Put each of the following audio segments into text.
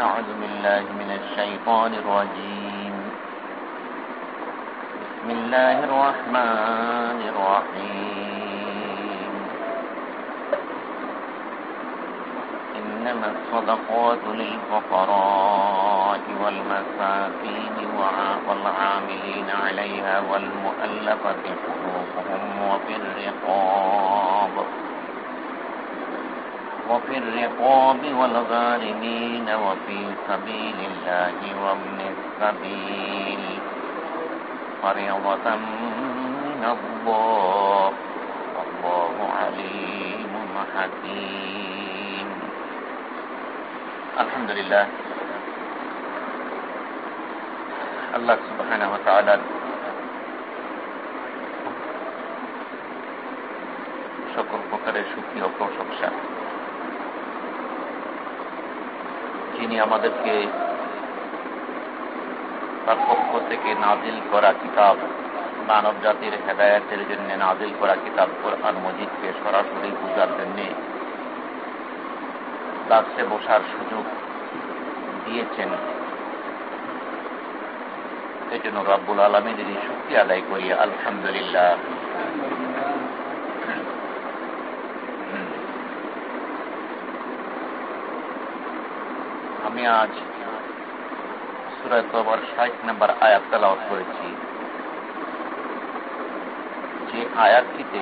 أعوذ بالله من الشيطان الرجيم. بسم الله الرحمن الرحيم. إنما الصدقات للفقراء والمساكين والعاملين عليها والمؤلفة قلوبهم وفي الرقاب. وفي الرقاب والغارمين وفي سبيل الله وابن السبيل. فريضة من الله. والله عليم حكيم. الحمد لله. الله سبحانه وتعالى যিনি আমাদেরকে তার পক্ষ থেকে নাজিল করা কিতাব, মানব জাতির হেদায়তের জন্য নাজিল করা কিতাব কোরআন মজিদকে সরাসরি বুঝার জন্য দাসে বসার সুযোগ দিয়েছেন। এই জন্য রব্বুল আলমিনের শক্তি আদায় করি। আলহামদুলিল্লাহ। আমি আজ সুরায় তবর ষাট নম্বর আয়াত তেলাওয়াত করেছি। যে আয়াতটিতে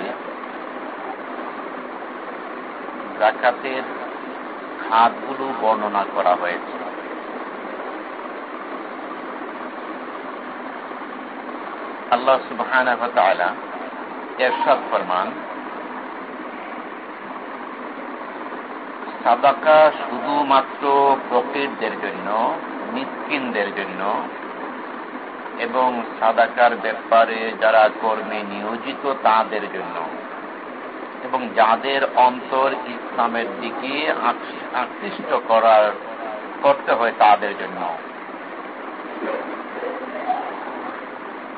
জাকাতের খাতগুলো বর্ণনা করা হয়েছে। আল্লাহ সুবাহ এরশাদ ফরমান সাদাকা শুধুমাত্র প্রকৃতদের জন্য, মিসকিনদের জন্য, এবং সাদাকার ব্যাপারে যারা কর্মে নিয়োজিত তাদের জন্য। এবং যাদের অন্তর ইসলামের দিকে আকৃষ্ট করার, করতে হয় তাদের জন্য।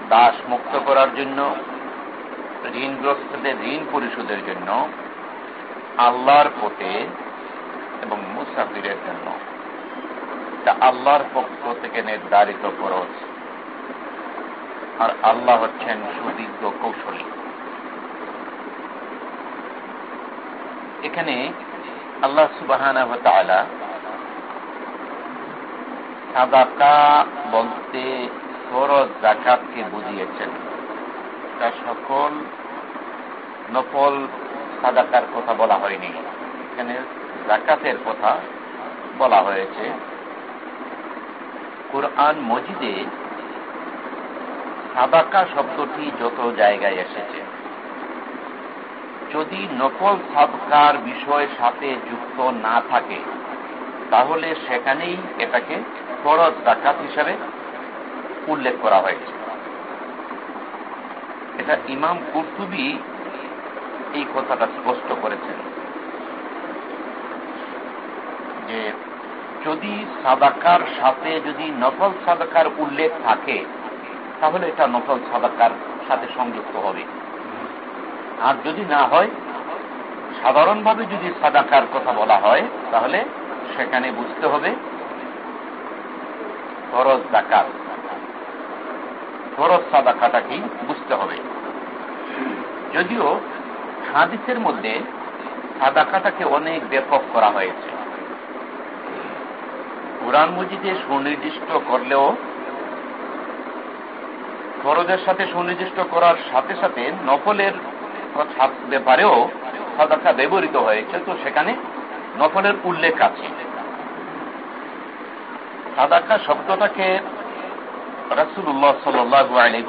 দাস মুক্ত করার জন্য, ঋণগ্রস্তদের, ঋণ পরিশোধের জন্য, আল্লাহর পথে মুসাফিরের জন্য। তা আল্লাহর পক্ষ থেকে নির্ধারিত খরচ আর আল্লাহ হচ্ছেন সুদীর্ঘ কৌশলী। এখানে আল্লাহ সুবাহানা সাদাকা বলতে ফরজ জাকাতকে বুঝিয়েছেন। তা সকল নফল সাদাকার কথা বলা হয়নি। এখানে জাকাতের কথা বলা হয়েছে। কোরআন মজিদে সাদাকা শব্দটি যত জায়গায় এসেছে। যদি নকল সাদকার বিষয়ের সাথে যুক্ত না থাকে, তাহলে সেখানেই এটাকে ফরজ জাকাত হিসাবে উল্লেখ করা হয়েছে। এটা ইমাম কুর্তুবি এই কথাটা স্পষ্ট করেছেন। যে যদি সাদাকার সাথে যদি নকল সাদাকার উল্লেখ থাকে, তাহলে এটা নকল সাদাকার সাথে সংযুক্ত হবে। আর যদি না হয়, সাধারণভাবে যদি সাদাকার কথা বলা হয়, তাহলে সেখানে বুঝতে হবে ফরজ জাকাত ফরজ সাদাকাটাকেই বুঝতে হবে। যদিও হাদিসের মধ্যে সাদাকাটাকে অনেক ব্যাপক করা হয়েছে। কোরআন মজিদে সুনির্দিষ্ট করলেও ফরজের সাথে সুনির্দিষ্ট করার সাথে সাথে নফলের ব্যাপারেও সাদাকা ব্যবহৃত হয়েছে। তো সেখানে নফলের উল্লেখ আছে। সাদাকা শব্দটাকে রাসুল্লাহ সাল্লু আলী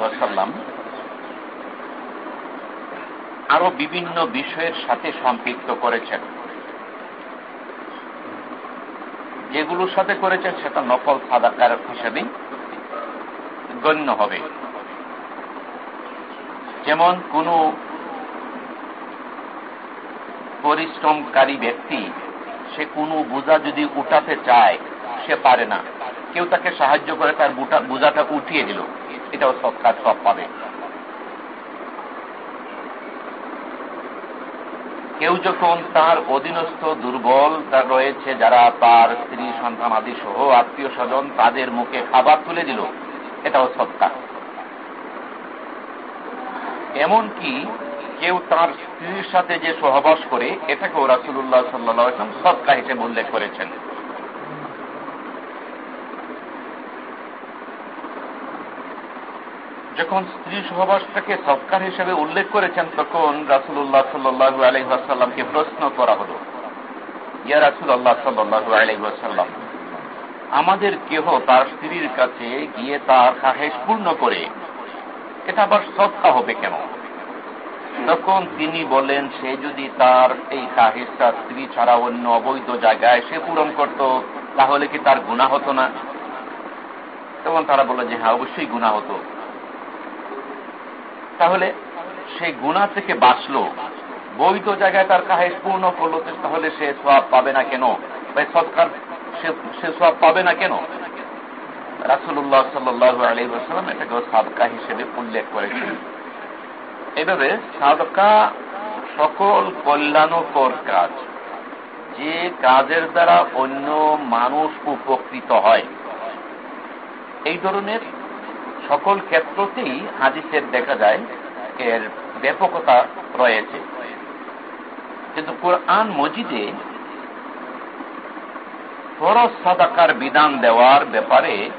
আরও বিভিন্ন বিষয়ের সাথে সম্পৃক্ত করেছেন। যেগুলোর সাথে করেছেন সেটা নকল সাদাকার হিসেবে গণ্য হবে। যেমন কোন পরিশ্রমকারী ব্যক্তি, সে কোনো বোঝা যদি উঠাতে চায়, সে পারে না। কেউ তাকে সাহায্য করে তার বোঝাটা উঠিয়ে দিল। এটাও সৎকার সব পাবে কেউ যখন তার অধীনস্থ দুর্বল তার রয়েছে, যারা তার স্ত্রী, সন্তান আদি সহ আত্মীয় স্বজন তাদের মুখে খাবার তুলে দিল, এটাও সত্তা এমনকি কেউ তার স্ত্রীর সাথে যে সহবাস করে, এটাকেও রাসুল্লাহ সাল্লাহ সৎকা হিসেবে উল্লেখ করেছেন। যখন স্ত্রী সহবাসটাকে সৎকার হিসেবে উল্লেখ করেছেন, তখন রাসুল্লাহ সাল্লু আলহাসাল্লামকে প্রশ্ন করা হল, ইয়া রাসুল আল্লাহ সাল্লু আলহাসাল্লাম আমাদের কেহ তার স্ত্রীর কাছে গিয়ে তার খাহেস পূর্ণ করে, এটা আবার সৎকা হবে কেন? তখন তিনি বলেন, সে যদি তার এই খাহেসটা স্ত্রী ছাড়া অন্য অবৈধ জায়গায় সে পূরণ করত, তাহলে কি তার গুণা হতো না? তখন তারা বলে যে হ্যাঁ অবশ্যই গুণা হতো। তাহলে সে গুণা থেকে বাঁচলো। বৈধ জায়গায় তার কাহেস পূর্ণ করল, তাহলে সে সব পাবে না কেন? সৎকার সে সব পাবে না কেন? রাসুল্লাহ সাল্লু আলহিহাস্লাম এটাকে সাদকা হিসেবে উল্লেখ করেছেন। এভাবে সাদকা সকল কল্যাণকর কাজ, যে কাজের দ্বারা অন্য মানুষ উপকৃত হয়। এই ধরনের সকল ক্ষেত্রতেই হাদিসের দেখা যায় এর ব্যাপকতা রয়েছে। কিন্তু কোরআন মজিদে ফরজ সাদাকার বিধান দেওয়ার ব্যাপারে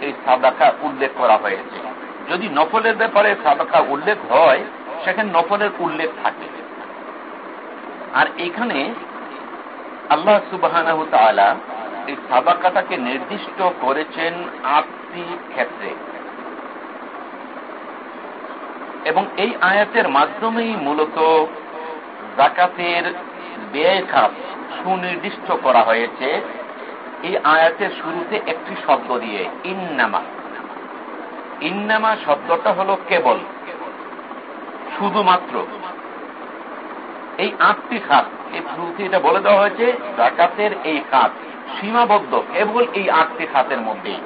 এই সাদাকা উল্লেখ করা হয়েছে। যদি নফলের ব্যাপারে সাদাকা উল্লেখ হয়, সেখানে নফলের উল্লেখ থাকে। আর এখানে আল্লাহ সুবাহ এই সাদাকাটাকে নির্দিষ্ট করেছেন আটটি ক্ষেত্রে। এবং এই আয়াতের মাধ্যমেই মূলত জাকাতের ব্যয় খাত সুনির্দিষ্ট করা হয়েছে। এই আয়াতের শুরুতে একটি শব্দ দিয়ে, ইন্নামা। ইন্নামা শব্দটা হলো কেবল, শুধুমাত্র। এই আটটি খাত, এই শুরুতে এটা বলে দেওয়া হয়েছে, জাকাতের এই খাত সীমাবদ্ধ, কেবল এই আটটি খাতের মধ্যেই।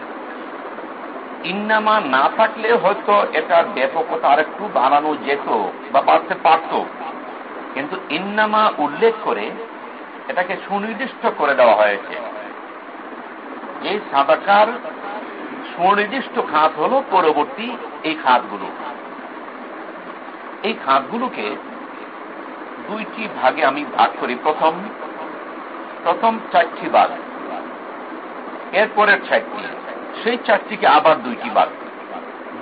ইন্নামা না থাকলে হয়তো এটার ব্যাপকতা আর একটু বাড়ানো যেত বা বাড়তে পারত। কিন্তু ইন্নামা উল্লেখ করে এটাকে সুনির্দিষ্ট করে দেওয়া হয়েছে। এই সাদাকার সুনির্দিষ্ট খাত হল পরবর্তী এই খাতগুলো। এই খাতগুলোকে দুইটি ভাগে আমি ভাগ করি। প্রথম প্রথম চারটি ভাগ। এরপরের চারটি। সেই চারটিকে আবার দুইটি ভাগ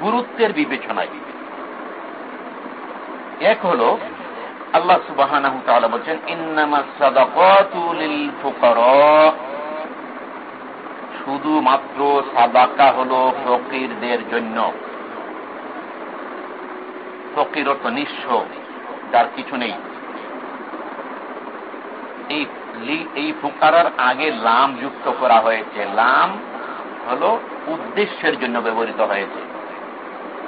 গুরুত্বের বিবেচনায় এক হল, আল্লাহ সুবাহ বলছেন শুধুমাত্র সাদাকা হল ফকিরদের জন্য। ফকির অর্থ নিঃস্ব, যার কিছু নেই। এই ফুকারার আগে লাম যুক্ত করা হয়েছে। লাম হল উদ্দেশ্যের জন্য ব্যবহৃত হয়েছে।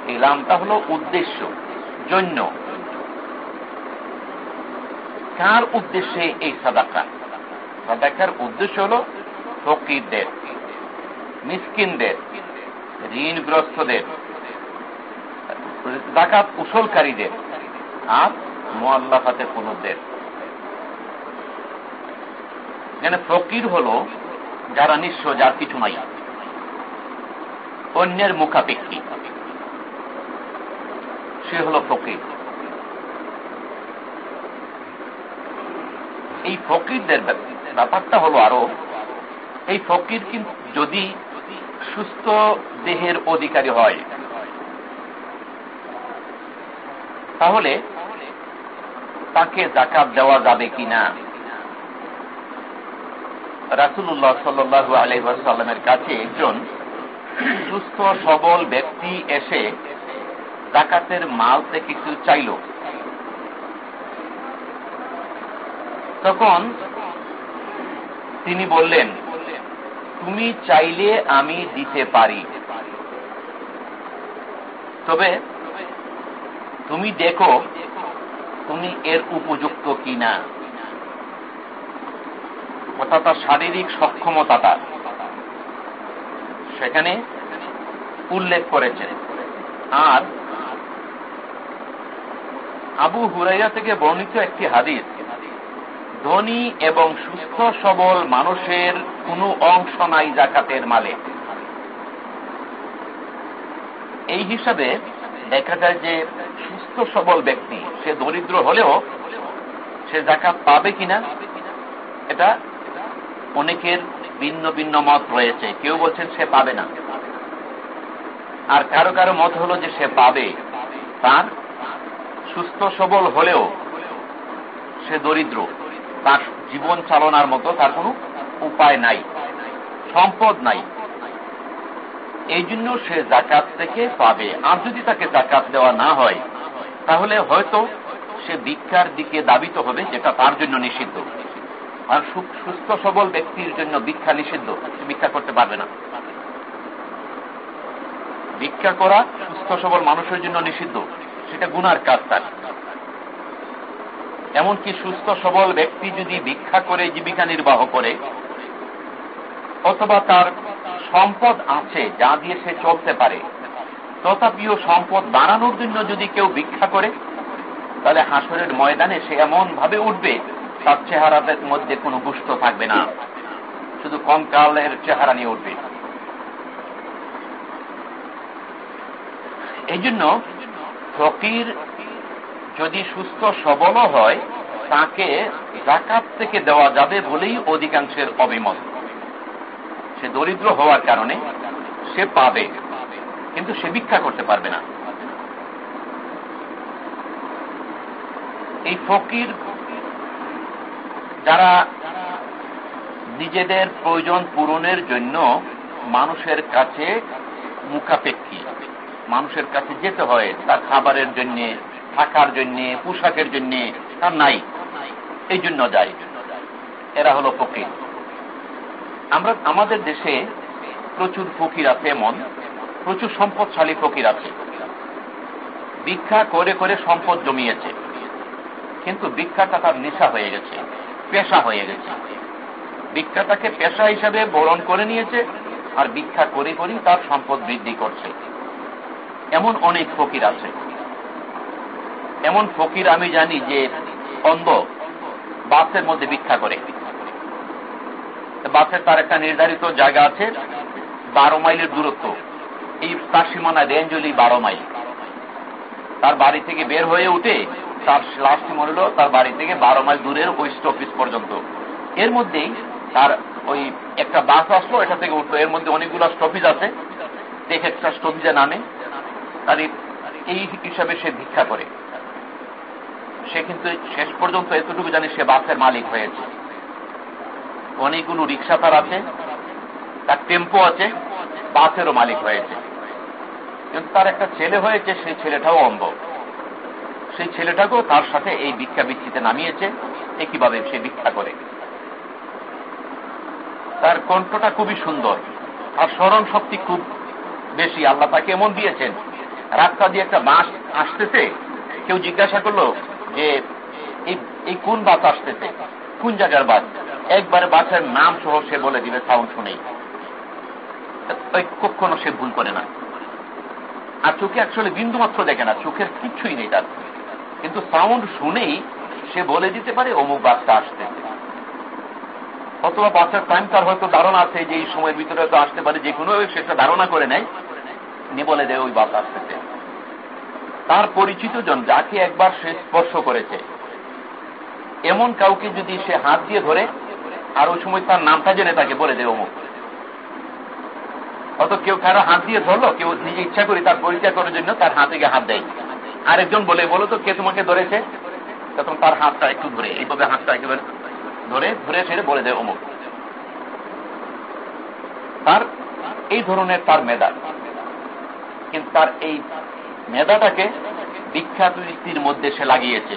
এই লামটা হল উদ্দেশ্য, জন্য। কার উদ্দেশ্যে এই সাদাকা? সাদাকার উদ্দেশ্য হল ফকিরদের, মিসকিনদের, ঋণগ্রস্তদের ডাকাত কুশলকারীদের আর মোয়াল্লাফাতে পুনরদের যেন ফকির হল যারা নিঃস্ব, যার কিছু নাই। অন্যের মুখাপেক্ষী। সে হল ফকির। এই ফকিরদের ব্যাপারটা হলো আরও, এই ফকির কিন্তু যদি সুস্থ দেহের অধিকারী হয়, তাহলে তাকে জাকাত দেওয়া যাবে কিনা? রাসুল্লাহ সাল্লু আলহামের কাছে একজন সুস্থ, সবল ব্যক্তি এসে জাকাতের মাল থেকে কিছু চাইল। তখন তিনি বললেন, তুমি চাইলে আমি দিতে পারি। তবে তুমি দেখো তুমি এর উপযুক্ত কিনা। অর্থাৎ তার শারীরিক সক্ষমতাটা সেখানে উল্লেখ করেছেন আর আবু হুরাইয়া থেকে বর্ণিত একটি হাদিস, ধনী এবং সুস্থ সবল মানুষের কোনো অংশ নাই জাকাতের মালে এই হিসাবে দেখা যায় যে সুস্থ সবল ব্যক্তি, সে দরিদ্র হলেও সে জাকাত পাবে কিনা, এটা অনেকের ভিন্ন ভিন্ন মত রয়েছে। কেউ বলছেন সে পাবে না। আর কারও কারও মত হলো যে সে পাবে। তার সুস্থ সবল হলেও সে দরিদ্র। তার জীবন চালনার মতো তার কোনো উপায় নাই। সম্পদ নাই। এই জন্য সে জাকাত থেকে পাবে। আর যদি তাকে জাকাত দেওয়া না হয়, তাহলে হয়তো সে ভিক্ষার দিকে দাবিত হবে, যেটা তার জন্য নিষিদ্ধ। আর সুস্থ সবল ব্যক্তির জন্য ভিক্ষা নিষিদ্ধ ভিক্ষা করতে পারবে না। ভিক্ষা করা সুস্থ সবল মানুষের জন্য নিষিদ্ধ, সেটা গুনার কাজ তার। এমনকি সুস্থ সবল ব্যক্তি যদি ভিক্ষা করে, জীবিকা নির্বাহ করে, অথবা তার সম্পদ আছে যা দিয়ে সে চলতে পারে, তথাপিও সম্পদ বাড়ানোর জন্য যদি কেউ ভিক্ষা করে, তাহলে হাসরের ময়দানে সে এমন ভাবে উঠবে তার চেহারাদের মধ্যে কোনো গুষ্ট থাকবে না। শুধু কঙ্কালের চেহারা নিয়ে উঠবে। এই জন্য ফকির যদি সুস্থ সবল হয়, তাকে জাকাত থেকে দেওয়া যাবে বলেই অধিকাংশের অভিমত। সে দরিদ্র হওয়ার কারণে সে পাবে, কিন্তু সে ভিক্ষা করতে পারবে না। এই ফকির যারা নিজেদের প্রয়োজন পূরণের জন্য মানুষের কাছে মুখাপেক্ষী, মানুষের কাছে যেতে হয় তার খাবারের জন্য, থাকার জন্য, পোশাকের জন্য, তার নাই। এই জন্য যায়। এরা হলো ফকির। আমরা, আমাদের দেশে প্রচুর ফকির আছে এমন, প্রচুর সম্পদশালী ফকির আছে। ভিক্ষা করে করে সম্পদ জমিয়েছে। কিন্তু ভিক্ষাটা তার নেশা হয়ে গেছে। পেশা হয়ে গেছে। ভিক্ষাটাকে পেশা হিসাবে বরণ করে নিয়েছে আর ভিক্ষা করে করেই তার সম্পদ বৃদ্ধি করছে। এমন অনেক ফকির আছে। এমন ফকির আমি জানি যে অন্ধ বাসের মধ্যে ভিক্ষা করে। বাসের তার একটা নির্ধারিত জায়গা আছে, বারো মাইলের দূরত্ব। এই তার সীমানা রেঞ্জ হলি বারো মাইল। তার বাড়ি থেকে বের হয়ে উঠে তার লাস্ট মনে হলো তার বাড়ি থেকে বারো মাইল দূরের ওই স্টপিস পর্যন্ত। এর মধ্যেই তার ওই একটা বাস আসলো, এটা থেকে উঠল। এর মধ্যে অনেকগুলো স্টপিজ আছে দেখে একটা স্টপিজে নামে। তার এই হিসাবে সে ভিক্ষা করে। সে কিন্তু শেষ পর্যন্ত এতটুকু জানি সে বাসের মালিক হয়েছে। অনেকগুলো রিক্সা তার আছে, তার টেম্পো আছে, বাসেরও মালিক হয়েছে। কিন্তু তার একটা ছেলে হয়েছে, সেই ছেলেটাও অন্ধ। সেই ছেলেটাকেও তার সাথে এই ভিক্ষা বৃত্তিতে নামিয়েছে একইভাবে সে ভিক্ষা করে? তার কণ্ঠটা খুবই সুন্দর, আর স্মরণ শক্তি খুব বেশি। আল্লাহ তাকে এমন দিয়েছেন রাস্তা দিয়ে একটা বাস আসতেছে, কেউ জিজ্ঞাসা করল যে, এই কোন বাস আসতেছে? কোন জায়গার বাস একবারে বাসের নাম সহ সে বলে দিবে সাউন্ড শুনেই। কখনো সে ভুল করে না। আর চোখে আসলে বিন্দু মাত্র দেখে না, চোখের কিচ্ছুই নেই তার। কিন্তু সাউন্ড শুনেই সে বলে দিতে পারে, অমুক বাসটা আসতে। অথবা বাসের টাইম তার হয়তো ধারণা আছে যে এই সময়ের ভিতরে হয়তো আসতে পারে, যে কোনো সেটা ধারণা করে নেয় নি বলে দেয়, ওই বাস আসতেছে তার পরিচিত জন যাকে একবার সে স্পর্শ করেছে, এমন কাউকে যদি সে হাত দিয়ে ধরে, আর ওই সময় তার নামটা জেনে তাকে বলে দেয়, অমুক। অত কেউ কারও হাত দিয়ে ধরলো, কেউ নিজে ইচ্ছা করি তার পরিচয় করার জন্য তার হাতে গিয়ে হাত দেয়। আরেকজন বলে, বলো তো, কে তোমাকে ধরেছে? তখন তার হাতটা একটু ধরে, এইভাবে হাতটা একেবারে ধরে ধরে ছেড়ে বলে দেয় অমুক। তার এই ধরনের তার মেধা। কিন্তু তার এই মেধাটাকে বিখ্যাত স্ত্রীর মধ্যে সে লাগিয়েছে।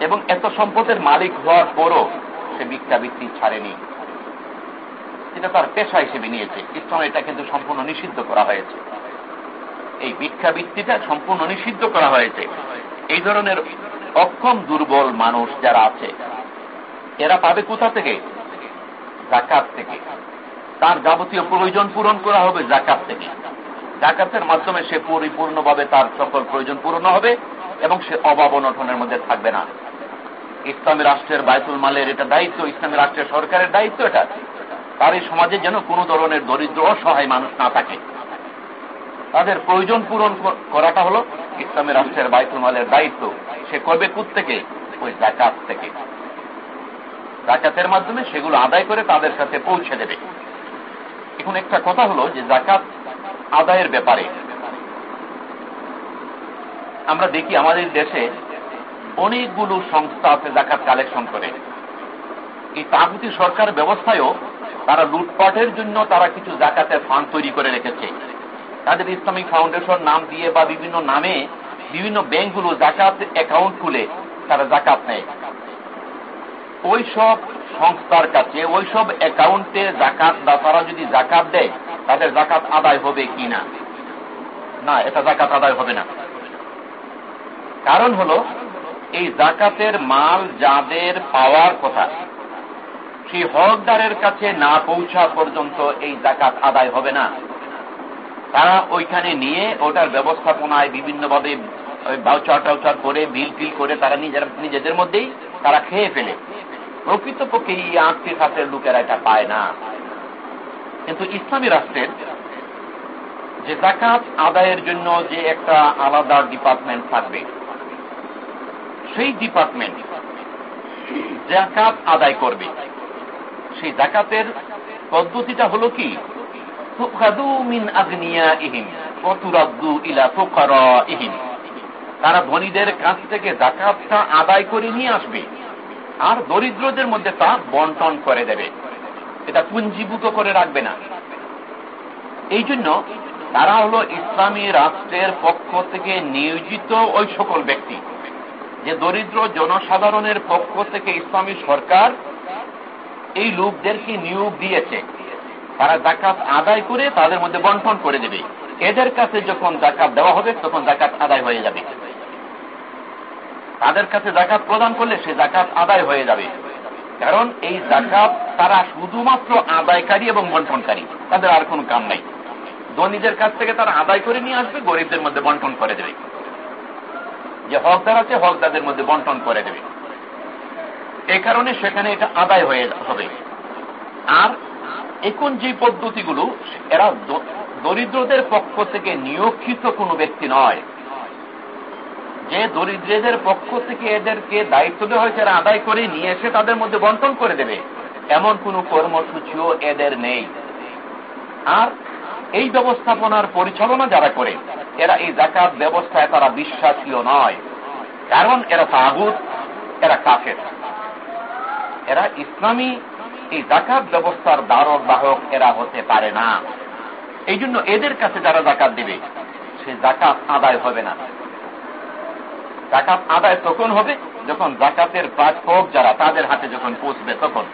এবং এত সম্পদের মালিক হওয়ার পরও সে বিখ্যা ভিক্ষাবৃত্তি ছাড়েনি। এটা তার পেশা হিসেবে নিয়েছে। ইসলাম এটা কিন্তু সম্পূর্ণ নিষিদ্ধ করা হয়েছে। এই ভিক্ষাবৃত্তিটা সম্পূর্ণ নিষিদ্ধ করা হয়েছে। এই ধরনের অক্ষম, দুর্বল মানুষ যারা আছে, এরা পাবে কোথা থেকে? জাকাত থেকে। তার যাবতীয় প্রয়োজন পূরণ করা হবে জাকাত থেকে। জাকাতের মাধ্যমে সে পরিপূর্ণভাবে তার সকল প্রয়োজন পূরণ হবে এবং সে অভাব অনটনের মধ্যে থাকবে না। ইসলামী রাষ্ট্রের বায়তুল মালের এটা দায়িত্ব, ইসলামী রাষ্ট্রের সরকারের দায়িত্ব এটা। তার এই সমাজে যেন কোনো ধরনের দরিদ্র, অসহায় মানুষ না থাকে। তাদের প্রয়োজন পূরণ করাটা হলো ইসলামী রাষ্ট্রের বায়তুল মালের দায়িত্ব। সে করবে থেকে ওই জাকাত থেকে। জাকাতের মাধ্যমে সেগুলো আদায় করে তাদের কাছে পৌঁছে দেবে। এখন একটা কথা হলো যে জাকাত আদায়ের ব্যাপারে। আমরা দেখি আমাদের দেশে অনেকগুলো সংস্থা আছে জাকাত কালেকশন করে। এই তাগুতি সরকার ব্যবস্থায়ও তারা লুটপাটের জন্য তারা কিছু জাকাতের ফান্ড তৈরি করে রেখেছে। তাদের ইসলামিক ফাউন্ডেশন নাম দিয়ে বা বিভিন্ন নামে বিভিন্ন ব্যাংকগুলো জাকাত অ্যাকাউন্ট খুলে তারা জাকাত নেয়। ওই সব সংস্থার কাছে ওই সব অ্যাকাউন্টে জাকাত দাতারা যদি জাকাত দেয়, তাদের জাকাত আদায় হবে কি না? না, এটা জাকাত আদায় হবে না। কারণ হল, এই জাকাতের মাল যাদের পাওয়ার কথা সেই হকদারের কাছে না পৌঁছা পর্যন্ত এই জাকাত আদায় হবে না। তারা ওইখানে নিয়ে ওটার ব্যবস্থাপনায় বিভিন্নভাবে বাউচার টাউচার করে, বিল টিল করে তারা নিজের, নিজেদের মধ্যেই তারা খেয়ে ফেলে। প্রকৃতপক্ষে এই আটটি খাতের লোকেরা এটা পায় না। কিন্তু ইসলামী রাষ্ট্রের যে জাকাত আদায়ের জন্য যে একটা আলাদা ডিপার্টমেন্ট থাকবে, সেই ডিপার্টমেন্ট জাকাত আদায় করবে। সেই জাকাতের পদ্ধতিটা হলো কি? তারা ধনীদের কাছ থেকে জাকাতটা আদায় করে নিয়ে আসবে আর দরিদ্রদের মধ্যে তা বন্টন করে দেবে। এটা পুঞ্জীভূত করে রাখবে না। এই জন্য তারা হলো ইসলামী রাষ্ট্রের পক্ষ থেকে নিয়োজিত ওই সকল ব্যক্তি। যে দরিদ্র জনসাধারণের পক্ষ থেকে ইসলামী সরকার এই লোকদেরকে নিয়োগ দিয়েছে। তারা জাকাত আদায় করে তাদের মধ্যে বন্টন করে দেবে। এদের কাছে যখন জাকাত দেওয়া হবে, তখন জাকাত আদায় হয়ে যাবে। তাদের কাছে জাকাত প্রদান করলে সে জাকাত আদায় হয়ে যাবে। কারণ এই জাকাত তারা শুধুমাত্র আদায়কারী এবং বন্টনকারী। তাদের আর কোন কাম নাই। ধনীদের কাছ থেকে তারা আদায় করে নিয়ে আসবে, গরিবদের মধ্যে বন্টন করে দেবে। যে হকদার আছে, হকদারদের মধ্যে বন্টন করে দেবে। এই কারণে সেখানে এটা আদায় হয়ে হবে। আর এখন যে পদ্ধতিগুলো, এরা দরিদ্রদের পক্ষ থেকে নিয়োগিত কোনো ব্যক্তি নয়। যে দরিদ্রদের পক্ষ থেকে এদেরকে দায়িত্ব দেওয়া হয়েছে, এরা আদায় করে নিয়ে এসে তাদের মধ্যে বন্টন করে দেবে। এমন কোন কর্মসূচিও এদের নেই। আর এই ব্যবস্থাপনার পরিচালনা যারা করে, এরা এই জাকাত ব্যবস্থায় তারা বিশ্বাসীয় নয়। কারণ এরা তাগুত, এরা কাফের। এরা ইসলামী, এই জাকাত ব্যবস্থার দ্বারক বাহক এরা হতে পারে না। এই জন্য এদের কাছে যারা জাকাত দিবে, সে জাকাত আদায় হবে না। জাকাত আদায় তখন হবে যখন জাকাতের প্রাপক যারা তাদের হাতে যখন পৌঁছবে তখন।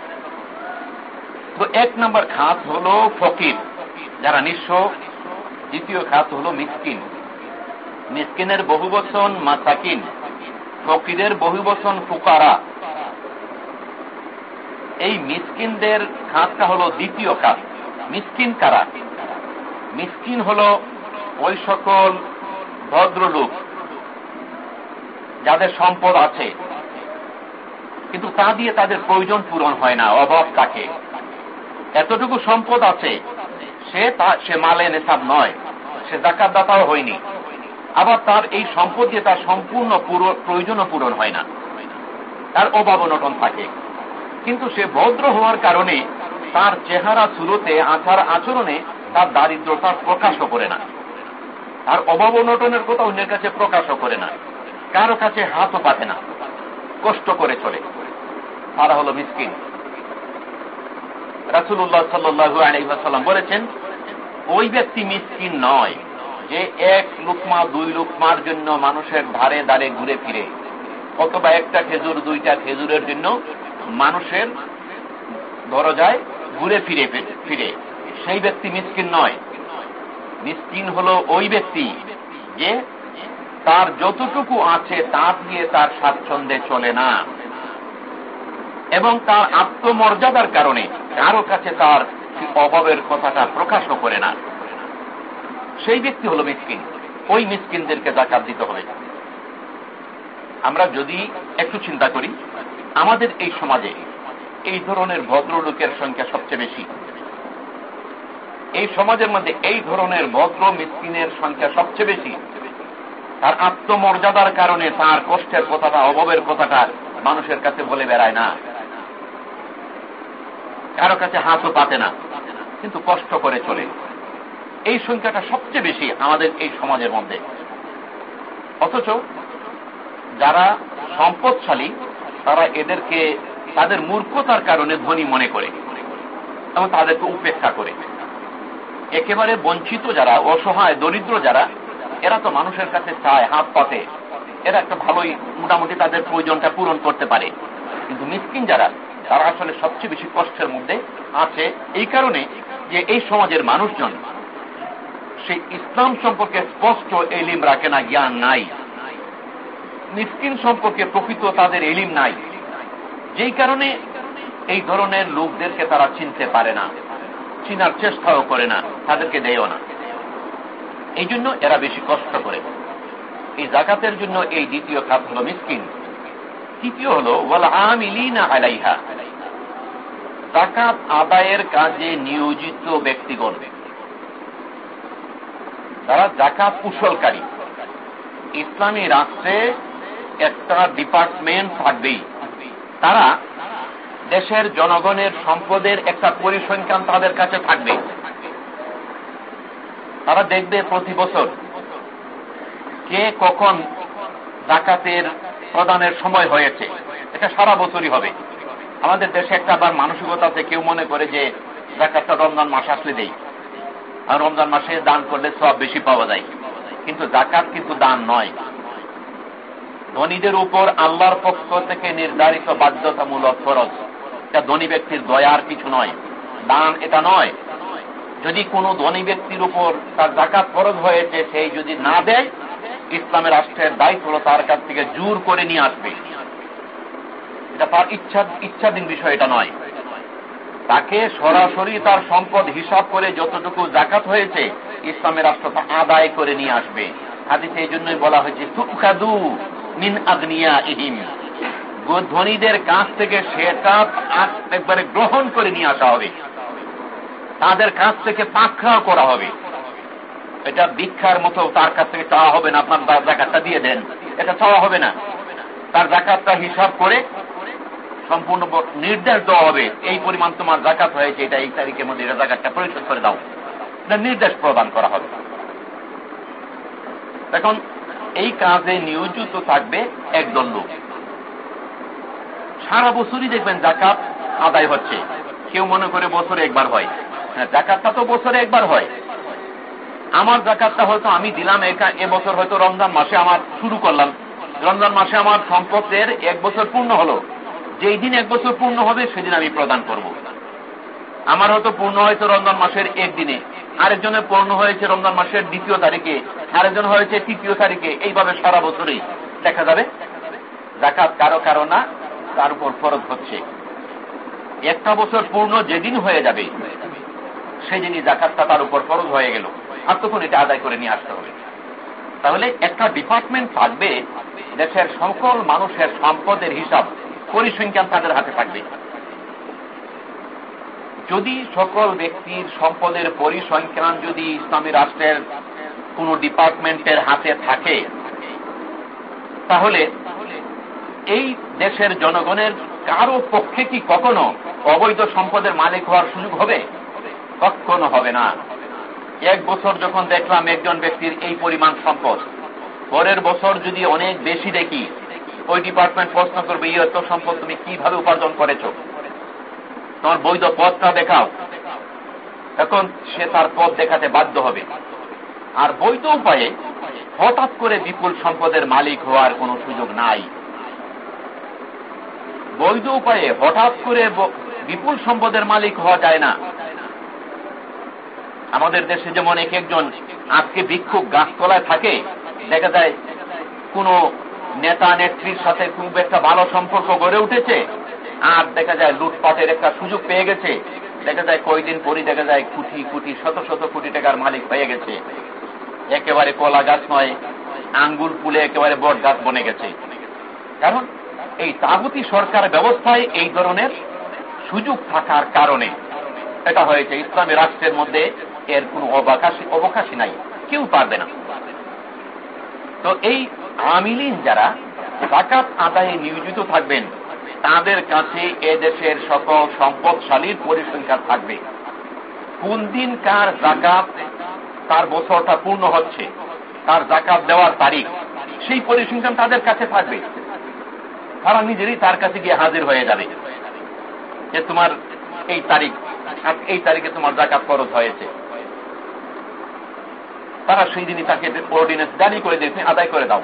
তো এক নম্বর খাত হল ফকির, যারা নিঃস্ব। দ্বিতীয় খাত হল মিসকিন। মিসকিনের বহু বচন মাসাকিন, ফকিরের বহু বচন ফুকারা। এই মিসকিনদের খাতটা হল দ্বিতীয় খাত মিসকিন কারা? মিসকিন হল ওই সকল ভদ্রলোক যাদের সম্পদ আছে। কিন্তু তা দিয়ে তাদের প্রয়োজন পূরণ হয় না, অভাব থাকে এতটুকু সম্পদ আছে, সে তা, সে মালে নেশাব নয়, সে জাকাত দাতাও হয়নি। আবার তার এই সম্পদ দিয়ে তার সম্পূর্ণ প্রয়োজনও পূরণ হয় না। তার অভাব অনটন থাকে। কিন্তু সে ভদ্র হওয়ার কারণে তার চেহারা শুরুতে আচার আচরণে তার দারিদ্রতা প্রকাশও করে না। তার অভাব অনটনের কথা অন্যের কাছে প্রকাশও করে না। কারও কাছে হাতও পাতে না। কষ্ট করে চলে। তারা হল মিসকিন। রাসুল্লাহ সাল্লু আলাইসাল্লাম বলেছেন, ওই ব্যক্তি মিসকিন নয় যে এক লুকমা, দুই লুকমার জন্য মানুষের ধারে ধারে ঘুরে ফিরে। অথবা একটা খেজুর দুইটা খেজুরের জন্য মানুষের দরজায় ঘুরে ফিরে ফিরে। সেই ব্যক্তি মিসকিন নয়। মিসকিন হল ওই ব্যক্তি যে তার যতটুকু আছে তা দিয়ে তার স্বাচ্ছন্দ্যে চলে না। এবং তার আত্মমর্যাদার কারণে কারও কাছে তার অভাবের কথাটা প্রকাশও করে না। সেই ব্যক্তি হল মিসকিন। ওই মিসকিনদেরকে জাকাত দিতে হবে। আমরা যদি একটু চিন্তা করি আমাদের এই সমাজে এই ধরনের ভদ্রলোকের সংখ্যা সবচেয়ে বেশি। এই সমাজের মধ্যে এই ধরনের ভদ্র মিসকিনের সংখ্যা সবচেয়ে বেশি। তার আত্মমর্যাদার কারণে তার কষ্টের কথাটা, অভাবের কথাটা মানুষের কাছে বলে বেড়ায় না। কারও কাছে হাতও পাতে না, কিন্তু কষ্ট করে চলে। এই সংখ্যাটা সবচেয়ে বেশি আমাদের এই সমাজের মধ্যে। অথচ যারা সম্পদশালী তারা এদেরকে, তাদের মূর্খতার কারণে ধনী মনে করে এবং তাদেরকে উপেক্ষা করে। একেবারে বঞ্চিত যারা, অসহায়, দরিদ্র যারা, এরা তো মানুষের কাছে চায়, হাত পাতে। এরা একটা ভালোই মোটামুটি তাদের প্রয়োজনটা পূরণ করতে পারে। কিন্তু মিসকিন যারা, তারা আসলে সবচেয়ে বেশি কষ্টের মধ্যে আছে এই কারণে যে এই সমাজের মানুষজন সেই ইসলাম সম্পর্কে স্পষ্ট এলিম রাখে না, জ্ঞান নাই। মিসকিন সম্পর্কে প্রকৃত তাদের এলিম নাই। যেই কারণে এই ধরনের লোকদেরকে তারা চিনতে পারে না, চিনার চেষ্টাও করে না, তাদেরকে দেয়ও না। এই জন্য এরা বেশি কষ্ট করে। এই জাকাতের জন্য এই দ্বিতীয় খাত হল মিসকিন। তৃতীয় হল আলাইহা। জাকাত আদায়ের কাজে নিয়োজিত ব্যক্তিগণ। তারা জাকাত কুশলকারী। ইসলামী রাষ্ট্রে একটা ডিপার্টমেন্ট থাকবেই তারা দেশের জনগণের সম্পদের একটা পরিসংখ্যান তাদের কাছে থাকবে। তারা দেখবে প্রতি বছর কে কখন জাকাতের প্রদানের সময় হয়েছে। এটা সারা বছরই হবে। আমাদের দেশে একটা আবার মানসিকতা আছে, কেউ মনে করে যে জাকাতটা রমজান মাস আসলে দেই। আর রমজান মাসে দান করলে সব বেশি পাওয়া যায়। কিন্তু জাকাত কিন্তু দান নয়। ধনীদের উপর আল্লাহর পক্ষ থেকে নির্ধারিত বাধ্যতামূলক ফরজ। এটা ধনী ব্যক্তির দয়ার কিছু নয়। দান এটা নয়। যদি কোনো ধনী ব্যক্তির উপর তার জাকাত ফরজ হয়েছে, সেই যদি না দেয়, ইসলামের রাষ্ট্রের দায়িত্ব হল তার কাছ থেকে জোর করে নিয়ে আসবে। এটা তার ইচ্ছা, ইচ্ছাধীন বিষয়, এটা নয়। তাকে সরাসরি তার সম্পদ হিসাব করে যতটুকু জাকাত হয়েছে, ইসলামের রাষ্ট্র তা আদায় করে নিয়ে আসবে। হাদিসে এই জন্যই বলা হয়েছে সুখাদু মিন আগ্নিয়া ইহিম ধনীদের কাছ থেকে সেটা একবারে গ্রহণ করে নিয়ে আসা হবে। তাদের কাছ থেকে পাখড়াও করা হবে। এটা ভিক্ষার মতো তার কাছ থেকে চাওয়া হবে না, আপনার তার জাকাতটা দিয়ে দেন। এটা চাওয়া হবে না। তার জাকাতটা হিসাব করে সম্পূর্ণ নির্দেশ দেওয়া হবে, এই পরিমাণ তোমার জাকাত হয়েছে, এটা এই তারিখের মধ্যে এটা জাকাতটা পরিশোধ করে দাও। এটা নির্দেশ প্রদান করা হবে। এখন এই কাজে নিয়োজিত থাকবে একদল লোক। সারা বছরই দেখবেন জাকাত আদায় হচ্ছে। কেউ মনে করে বছরে একবার হয়। হ্যাঁ জাকাতটা তো বছরে একবার হয়। আমার জাকাতটা হয়তো আমি দিলাম এবছর হয়তো রমজান মাসে আমার শুরু করলাম। রমজান মাসে আমার সম্পদের এক বছর পূর্ণ হলো। যেই দিন এক বছর পূর্ণ হবে, সেদিন আমি প্রদান করব। আমার হয়তো পূর্ণ হয়েছে রমজান মাসের একদিনে। আরেকজনের পূর্ণ হয়েছে রমজান মাসের দ্বিতীয় তারিখে। আরেকজন হয়েছে তৃতীয় তারিখে। এইভাবে সারা বছরই। দেখা যাবে? জাকাত কারও কারও না, তার উপর ফরজ হচ্ছে। একটা বছর পূর্ণ যেদিন হয়ে যাবে, সেদিনই জাকাতটা তার উপর ফরজ হয়ে গেল। আর তখন এটা আদায় করে নিয়ে আসতে হবে। তাহলে একটা ডিপার্টমেন্ট থাকবে, দেশের সকল মানুষের সম্পদের হিসাব, পরিসংখ্যান তাদের হাতে থাকবে। যদি সকল ব্যক্তির সম্পদের পরিসংখ্যান যদি ইসলামী রাষ্ট্রের কোন ডিপার্টমেন্টের হাতে থাকে, তাহলে এই দেশের জনগণের কারও পক্ষে কি কখনো অবৈধ সম্পদের মালিক হওয়ার সুযোগ হবে? কখনো হবে না। এক বছর যখন দেখলাম একজন ব্যক্তির এই পরিমাণ সম্পদ, পরের বছর যদি অনেক বেশি দেখি, ওই ডিপার্টমেন্ট প্রশ্ন করবে, এই এত সম্পদ তুমি কীভাবে উপার্জন করেছ? তোমার বৈধ পথটা দেখাও। এখন সে তার পথ দেখাতে বাধ্য হবে। আর বৈধ উপায়ে হঠাৎ করে বিপুল সম্পদের মালিক হওয়ার কোন সুযোগ নাই। বৈধ উপায়ে হঠাৎ করে বিপুল সম্পদের মালিক হওয়া যায় না। আমাদের দেশে যেমন এক একজন আজকে ভিক্ষুক গাছতলায় থাকে, দেখা যায় কোন নেতা নেত্রীর সাথে খুব একটা ভালো সম্পর্ক গড়ে উঠেছে আর দেখা যায় লুটপাটের একটা সুযোগ পেয়ে গেছে। দেখা যায় কয়দিন পরই দেখা যায় কোটি কোটি, শত শত কোটি টাকার মালিক হয়ে গেছে। একেবারে কলা গাছ নয় আঙ্গুল ফুলে একেবারে বট গাছ বনে গেছে। কারণ এই তাগুতি সরকার ব্যবস্থায় এই ধরনের সুযোগ থাকার কারণে এটা হয়েছে, ইসলামী রাষ্ট্রের মধ্যে এর কোন অবকাশী অবকাশী নাই, কেউ পারবে না। তো এই আমিলিন যারা জাকাত আদায়ে নিয়োজিত থাকবেন তাদের কাছে এ দেশের সকল সম্পদশালীর পরিসংখ্যান থাকবে। কোন দিন কার জাকাত, তার বছরটা পূর্ণ হচ্ছে, তার জাকাত দেওয়ার তারিখ, সেই পরিসংখ্যান তাদের কাছে থাকবে। তারা নিজেরই তার কাছে গিয়ে হাজির হয়ে যাবে যে তোমার এই তারিখ, এই তারিখে তোমার জাকাত খরচ হয়েছে। তারা সেই দিনই তাকে অর্ডিনেন্স জারি করে দিয়েছে, আদায় করে দাও।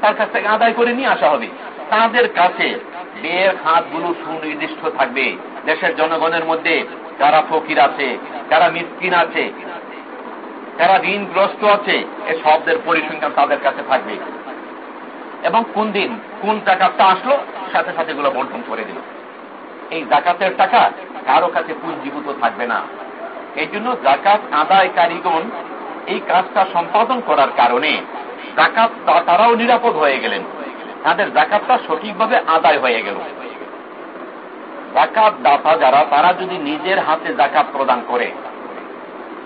তার কাছ থেকে আদায় করে নিয়ে আসা হবে। তাদের কাছে বের হাতগুলো সুনির্দিষ্ট থাকবে। দেশের জনগণের মধ্যে যারা ফকির আছে, যারা মিসকিন আছে, যারা ঋণগ্রস্ত আছে, এ শব্দের পরিসংখ্যান তাদের কাছে থাকবে। এবং কোন দিন কোন টাকাটা আসলো, সাথে সাথে এগুলো বন্টন করে দিল। এই জাকাতের টাকা কারও কাছে পুঞ্জীভূত থাকবে না। এই জন্য জাকাত আদায়কারীগণ এই কাজটা সম্পাদন করার কারণে জাকাত তারাও নিরাপদ হয়ে গেলেন। তাদের জাকাতটা সঠিকভাবে আদায় হয়ে গেল। জাকাত দাতা যারা, তারা যদি নিজের হাতে জাকাত প্রদান করে,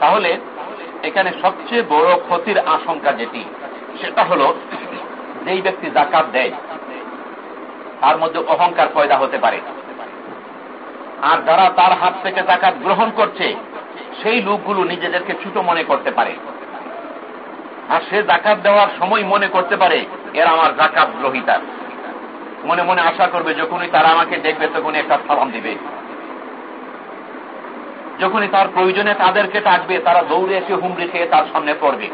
তাহলে এখানে সবচেয়ে বড় ক্ষতির আশঙ্কা যেটি, সেটা হল যেই ব্যক্তি জাকাত দেয়, তার মধ্যে অহংকার পয়দা হতে পারে। আর যারা তার হাত থেকে জাকাত গ্রহণ করছে, সেই লোকগুলো নিজেদেরকে ছোট মনে করতে পারে। আর সে জাকাত দেওয়ার সময় মনে করতে পারে এরা আমার জাকাত গ্রহিতা। মনে মনে আশা করবে, যখনই তারা আমাকে দেখবে, তখনই একটা সালাম দিবে। যখনই তার প্রয়োজনে তাদেরকে ডাকবে, তারা দৌড়ে এসে হুমড়ি খেয়ে তার সামনে পড়বে।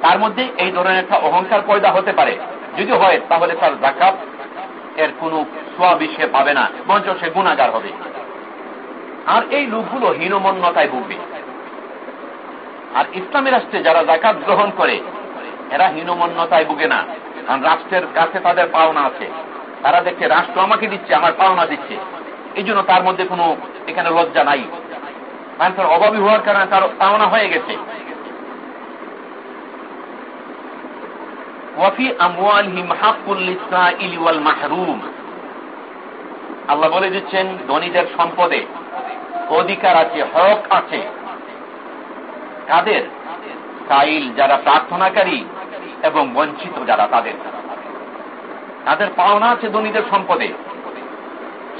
তার মধ্যে এই ধরনের একটা অহংকার পয়দা হতে পারে। যদি হয়, তাহলে তার জাকাত এর কোন সে পাবে না বঞ্চ সে গুণাগার হবে। আর এই লোকগুলো হীনমন্যতায় ভুগবে। আর ইসলামী রাষ্ট্রে যারা জাকাত গ্রহণ করে এরা হীনমন্যতায় ভুগে না। কারণ রাষ্ট্রের কাছে তাদের পাওনা আছে। তারা দেখছে, রাষ্ট্র আমাকে দিচ্ছে, আমার পাওনা দিচ্ছে। এই জন্য তার মধ্যে কোনো এখানে লজ্জা নাই। মানুষের অভাবী হওয়ার কারণে তার পাওনা হয়ে গেছে। ওয়াফি আমওয়ালহিম হাক্কুল লিসাইলি ওয়াল মাহরুম। আল্লাহ বলে দিচ্ছেন, ধনীদের সম্পদে অধিকার আছে, হক আছে। কাদের? সাইল যারা প্রার্থনাকারী এবং বঞ্চিত যারা তাদের। তাদের পাওনা আছে ধনীদের সম্পদে।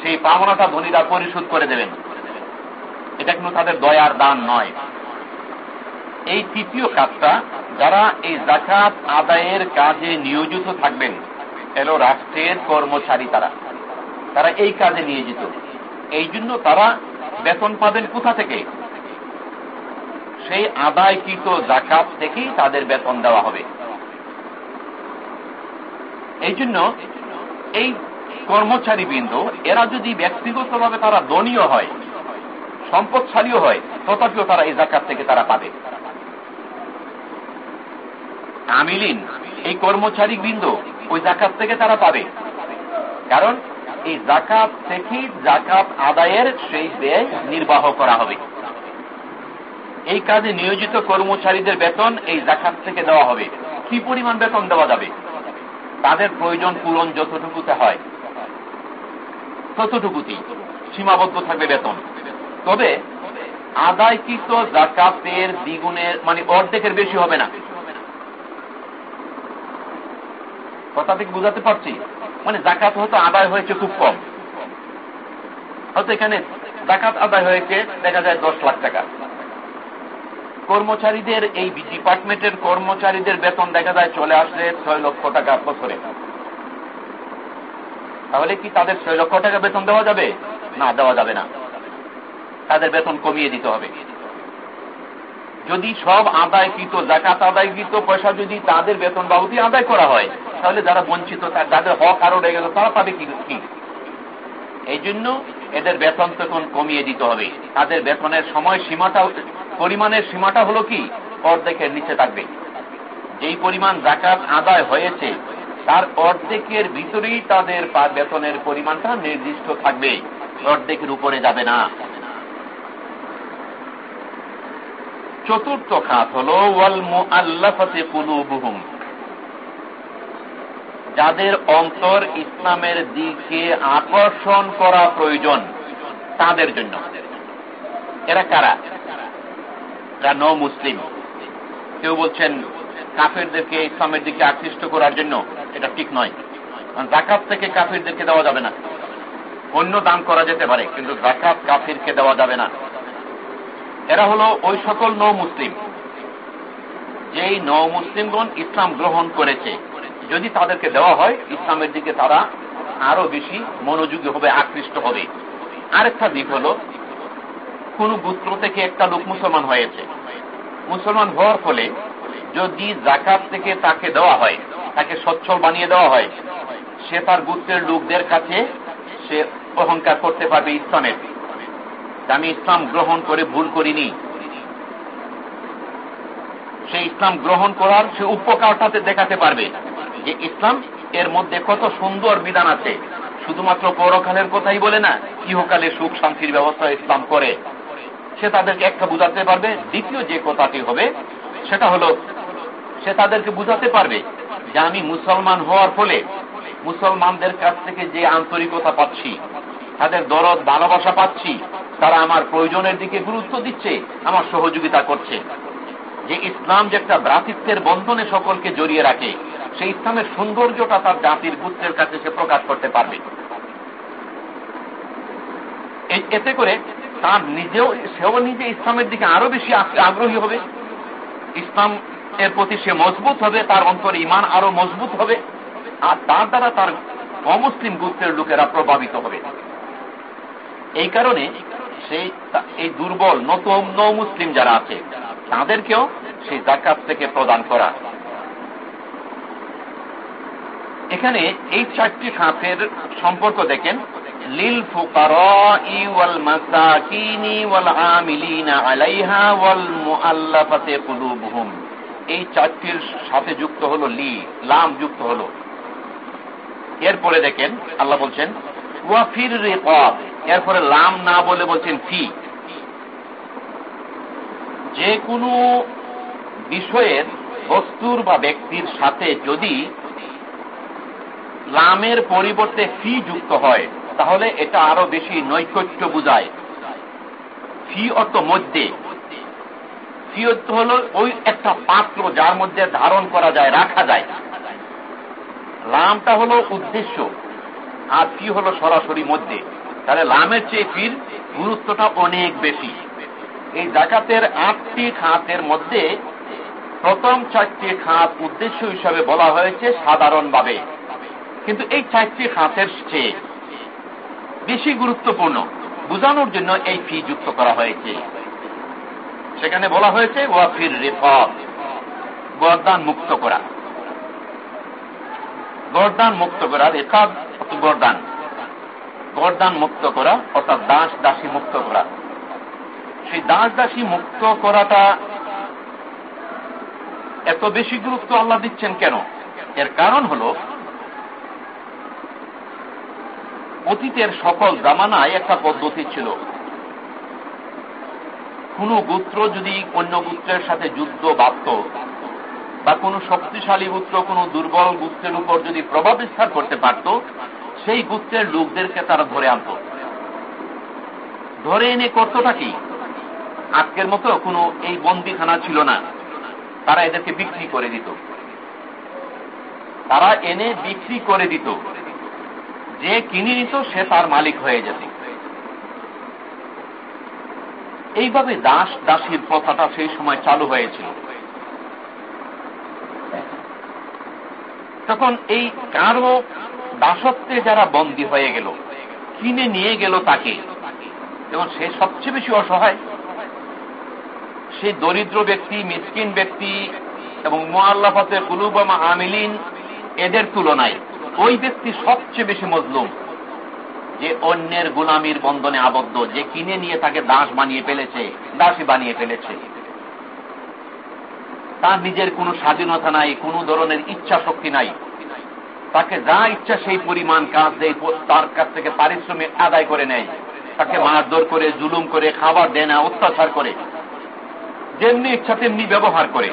সেই পাওনাটা ধনীরা পরিশোধ করে দেবেন। এটা কিন্তু তাদের দয়ার দান নয়। এই তৃতীয় কাজটা, যারা এই জাকাত আদায়ের কাজে নিয়োজিত থাকবেন, এলো রাষ্ট্রের কর্মচারী তারা। তারা এই কাজে নিয়োজিত। এই জন্য তারা বেতন পাবেন কোথা থেকে? সেই আদায়কৃত জাকাত থেকেই তাদের বেতন দেওয়া হবে। এই জন্য এই কর্মচারী বৃন্দ এরা যদি ব্যক্তিগতভাবে তারা দনীয় হয়, সম্পদশালীও হয়, তথাপিও তারা এই জাকাত থেকে তারা পাবে। আমিলিন এই কর্মচারী বৃন্দ ওই জাকাত থেকে তারা পাবে। কারণ এই জাকাত থেকেই জাকাত আদায়ের সেই ব্যয় নির্বাহ করা হবে। এই কাজে নিয়োজিত কর্মচারীদের বেতন এই জাকাত থেকে দেওয়া হবে। কি পরিমাণ বেতন দেওয়া যাবে? তাদের প্রয়োজন পূরণ যতটুকুতে হয়, ততটুকুতেই সীমাবদ্ধ থাকবে বেতন। তবে আদায়কৃত জাকাতের দ্বিগুণের মানে অর্ধেকের বেশি হবে না। কথা থেকে বুঝাতে পারছি? মানে জাকাত হয়তো আদায় হয়েছে খুব কম। হয়তো এখানে জাকাত আদায় হয়েছে, দেখা যায় দশ লাখ টাকা। কর্মচারীদের, এই ডিপার্টমেন্টের কর্মচারীদের বেতন দেখা যায় চলে আসলে ছয় লক্ষ টাকা বছরে। তাহলে কি তাদের ছয় লক্ষ টাকা বেতন দেওয়া যাবে? না, দেওয়া যাবে না। তাদের বেতন কমিয়ে দিতে হবে। যদি সব আদায়কৃত জাকাত আদায়কৃত পয়সা যদি তাদের বেতন বাবুতি আদায় করা হয়, তাহলে যারা বঞ্চিত যাদের হক আরও রয়ে গেল, তারা পাবে কি এই জন্য এদের বেতন তখন কমিয়ে দিতে হবে। তাদের বেতনের সময় সীমাটা পরিমাণের সীমাটা হলো কি? অর্ধেকের নিচে থাকবে। যেই পরিমাণ জাকাত আদায় হয়েছে, তার অর্ধেকের ভিতরেই তাদের বেতনের পরিমাণটা নির্দিষ্ট থাকবে। অর্ধেকের উপরে যাবে না। চতুর্থ খাত হল, ওয়াল মুআল্লাফাতি কুলুবুহুম। যাদের অন্তর ইসলামের দিকে আকর্ষণ করা প্রয়োজন, তাদের জন্য। এরা কারা? এরা ন মুসলিম কেউ বলছেন কাফেরদেরকে ইসলামের দিকে আকৃষ্ট করার জন্য এটা ঠিক নয়। জাকাত থেকে কাফিরদেরকে দেওয়া যাবে না। অন্য দান করা যেতে পারে, কিন্তু জাকাত কাফিরকে দেওয়া যাবে না। এরা হলো ওই সকল নৌ মুসলিম যেই নৌ মুসলিমগণ ইসলাম গ্রহণ করেছে, যদি তাদেরকে দেওয়া হয়, ইসলামের দিকে তারা আরও বেশি মনোযোগী হবে, আকৃষ্ট হবে। আরেকটা দিক হল কোন গুত্র থেকে একটা লোক মুসলমান হয়েছে। মুসলমান হওয়ার ফলে যদি জাকাত থেকে তাকে দেওয়া হয়, তাকে সচ্ছল বানিয়ে দেওয়া হয়, সে তার গুত্রের লোকদের কাছে সে অহংকার করতে পারবে ইসলামের। আমি ইসলাম গ্রহণ করে ভুল করিনি। সে ইসলাম গ্রহণ করার সে উপকারটাতে দেখাতে পারবে যে ইসলাম এর মধ্যে কত সুন্দর বিধান আছে। শুধুমাত্র পরকালের কথাই বলে না, ইহকালে সুখ শান্তির ব্যবস্থা ইসলাম করে। সে তাদেরকে একটা বুঝাতে পারবে। দ্বিতীয় যে কথাটি হবে, সেটা হলো, সে তাদেরকে বুঝাতে পারবে যে আমি মুসলমান হওয়ার ফলে মুসলমানদের কাছ থেকে যে আন্তরিকতা পাচ্ছি, তাদের দরদ, ভালোবাসা পাচ্ছি, তারা আমার প্রয়োজনের দিকে গুরুত্ব দিচ্ছে, আমার সহযোগিতা করছে। যে ইসলাম যে একটা ভ্রাতৃত্বের বন্ধনে সকলকে জড়িয়ে রাখে, সেই ইসলামের সৌন্দর্যটা তার জাতির গুত্রের কাছে সে প্রকাশ করতে পারবে। এতে করে তার নিজেও, সেও নিজে ইসলামের দিকে আরও বেশি আগ্রহী হবে। ইসলাম এর প্রতি সে মজবুত হবে, তার অন্তরে ইমান আরও মজবুত হবে, আর তার দ্বারা তার অমুসলিম গুত্রের লোকেরা প্রভাবিত হবে। এই কারণে সেই এই দুর্বল, নতুন নৌ মুসলিম যারা আছে, তাদেরকেও সেই জাকাত থেকে প্রদান করা। এখানে এই চারটি খাতের সম্পর্ক দেখেন। ওয়াল মুআল্লাফাতি কুলুবুহুম। এই চারটির সাথে যুক্ত হলো লি, লাম যুক্ত হলো। এরপরে দেখেন, আল্লাহ বলছেন এরপরে লাম না বলে বলছেন ফি। যে কোনো বিষয়ের বস্তুর বা ব্যক্তির সাথে যদি লামের পরিবর্তে ফি যুক্ত হয় তাহলে এটা আরও বেশি নৈকট্য বুঝায়। ফি অর্থ মধ্যে। ফি অর্থ হল ওই একটা পাত্র যার মধ্যে ধারণ করা যায়, রাখা যায়। লামটা হলো উদ্দেশ্য, আর ফি হলো সরাসরি মধ্যে। তাহলে লামের চেয়ে ফির গুরুত্বটা অনেক বেশি। এই জাকাতের আটটি খাতের মধ্যে প্রথম চারটি খাত উদ্দেশ্য হিসাবে বলা হয়েছে সাধারণভাবে। কিন্তু এই চারটি খাতের চেয়ে বেশি গুরুত্বপূর্ণ। বোঝানোর জন্য এই ফি যুক্ত করা হয়েছে। সেখানে বলা হয়েছে, ওয়াফির রেফত গরদান মুক্ত করা। গরদান মুক্ত করা রেখাব গরদান গরদান মুক্ত করা, অর্থাৎ দাস দাসী মুক্ত করা। সেই দাস দাসী মুক্ত করাটা এত বেশি গুরুত্ব আল্লাহ দিচ্ছেন কেন? এর কারণ হল অতীতের সকল জামানায় একটা পদ্ধতি ছিল। কোন গোত্র যদি অন্য গোত্রের সাথে যুদ্ধ বাধ্য বা কোন শক্তিশালী গোত্র কোন দুর্বল গোত্রের উপর যদি প্রভাব বিস্তার করতে পারত, সেই গোত্রের লোকদেরকে তারা ধরে আনত। ধরে এনে করতোটা কি? আজকের মতো কোনো এই বন্দিখানা ছিল না। তারা এদেরকে বিক্রি করে দিত। তারা এনে বিক্রি করে দিত। যে কিনে নিত, সে তার মালিক হয়ে যেত। এইভাবে দাস দাসীর প্রথাটা সেই সময় চালু হয়েছিল। তখন এই কারও দাসত্বে যারা বন্দী হয়ে গেল, কিনে নিয়ে গেল তাকে, এবং সে সবচেয়ে বেশি অসহায়। সেই দরিদ্র ব্যক্তি, মিসকিন ব্যক্তি এবং মোয়াল্লাফাতে কুলুবামা আমিলিন, এদের তুলনায় ওই ব্যক্তি সবচেয়ে বেশি মজলুম, যে অন্যের গুলামির বন্ধনে আবদ্ধ, যে কিনে নিয়ে তাকে দাস বানিয়ে ফেলেছে, দাসী বানিয়ে ফেলেছে। তার নিজের কোনো স্বাধীনতা নাই, কোনো ধরনের ইচ্ছা শক্তি নাই। তাকে যা ইচ্ছা সেই পরিমাণ কাজ দেয়, তার কাছ থেকে পারিশ্রমিক আদায় করে নেয়। তাকে মারধর করে, জুলুম করে, খাবার দেয় না, অত্যাচার করে। যেমনি ইচ্ছা, তেমনি ব্যবহার করে।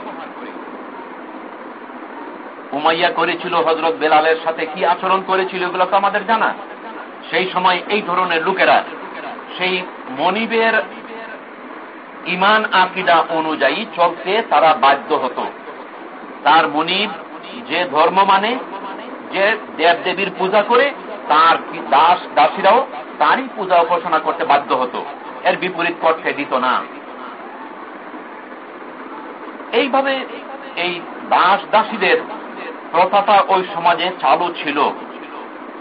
উমাইয়া করেছিল হজরত বেলালের সাথে কি আচরণ করেছিল এগুলো তো আমাদের জানা। সেই সময় এই ধরনের লোকেরা, সেই মনিবের ইমান আকিদা অনুযায়ী চলতে তারা বাধ্য হতো। তার মনিব যে ধর্ম মানে যে দেব দেবীর পূজা করে, তার দাস দাসীরাও তারই পূজা উপাসনা করতে বাধ্য হতো। এর বিপরীত করতে দিত না। এইভাবে এই দাস দাসীদের প্রথাটা ওই সমাজে চালু ছিল।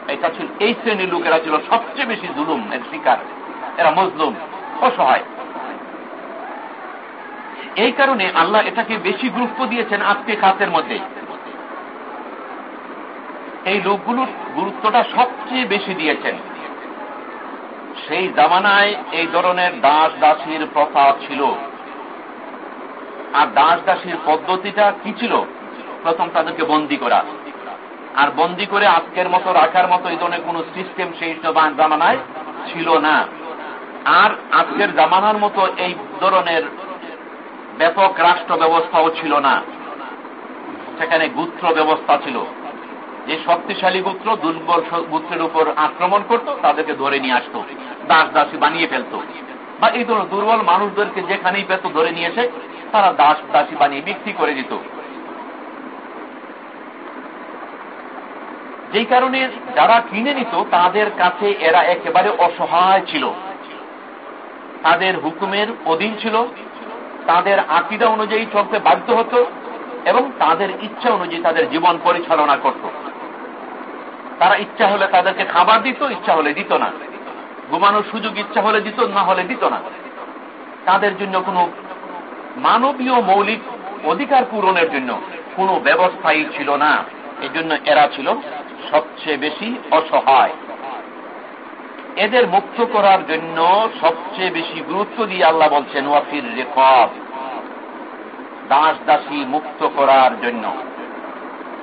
এটা ছিল, এই শ্রেণির লোকেরা ছিল সবচেয়ে বেশি জুলুম, এর শিকার। এরা মজলুম, অসহায়। এই কারণে আল্লাহ এটাকে বেশি গুরুত্ব দিয়েছেন আজকে কাতের মধ্যে। এই লোকগুলোর গুরুত্বটা সবচেয়ে বেশি দিয়েছেন। সেই জামানায় এই ধরনের দাস দাসীর প্রথা ছিল। আর দাস দাসীর পদ্ধতিটা কি ছিল? প্রথম তাদেরকে বন্দি করা। আর বন্দি করে আজকের মতো, রাখার মতো এই ধরনের কোন সিস্টেম সেই জামানায় ছিল না। আর আজকের জামানার মতো এই ধরনের ব্যাপক রাষ্ট্র ব্যবস্থাও ছিল না। সেখানে গুত্র ব্যবস্থা ছিল। যে শক্তিশালী গুত্র, দুর্বল গুত্রের উপর আক্রমণ করত, তাদেরকে ধরে নিয়ে আসতো দাস দাসী বানিয়ে ফেলত। বা এই ধরনের দুর্বল মানুষদেরকে যেখানেই পেত ধরে নিয়ে এসে, তারা দাস দাসী বানিয়ে বিক্রি করে দিত। যেই কারণে যারা কিনে নিত, তাদের কাছে এরা একেবারে অসহায় ছিল। তাদের হুকুমের অধীন ছিল, তাদের আকিদা অনুযায়ী চলতে বাধ্য হতো এবং তাদের ইচ্ছা অনুযায়ী তাদের জীবন পরিচালনা করত। তারা ইচ্ছা হলে তাদেরকে খাবার দিত, ইচ্ছা হলে দিত না। ঘুমানোর সুযোগ ইচ্ছা হলে দিত, না হলে দিত না। তাদের জন্য কোনো মানবীয় মৌলিক অধিকার পূরণের জন্য কোনো ব্যবস্থাই ছিল না। এই জন্য এরা ছিল সবচেয়ে বেশি অসহায়। এদের মুক্ত করার জন্য সবচেয়ে বেশি গুরুত্ব দিয়ে আল্লাহ বলছেন, ওয়াফির রেকব। দাস দাসী মুক্ত করার জন্য।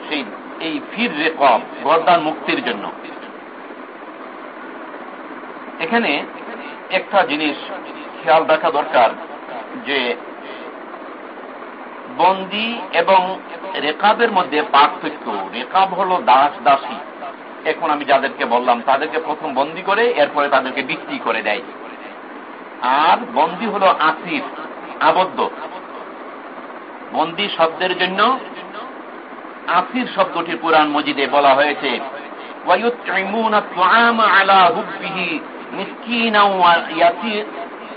সেই, এই ফির রেকব, বরদান মুক্তির জন্য। এখানে একটা জিনিস খেয়াল রাখা দরকার যে বন্দি এবং রেকাবের মধ্যে পার্থক্য। রেকাব হল দাস দাসী। এখন আমি যাদেরকে বললাম, তাদেরকে প্রথম বন্দি করে, এরপরে তাদেরকে বিক্রি করে দেয়। আর বন্দি হল আসির আবদ্ধ। বন্দি শব্দের জন্য আসির শব্দটি পুরাণ মজিদে বলা হয়েছে।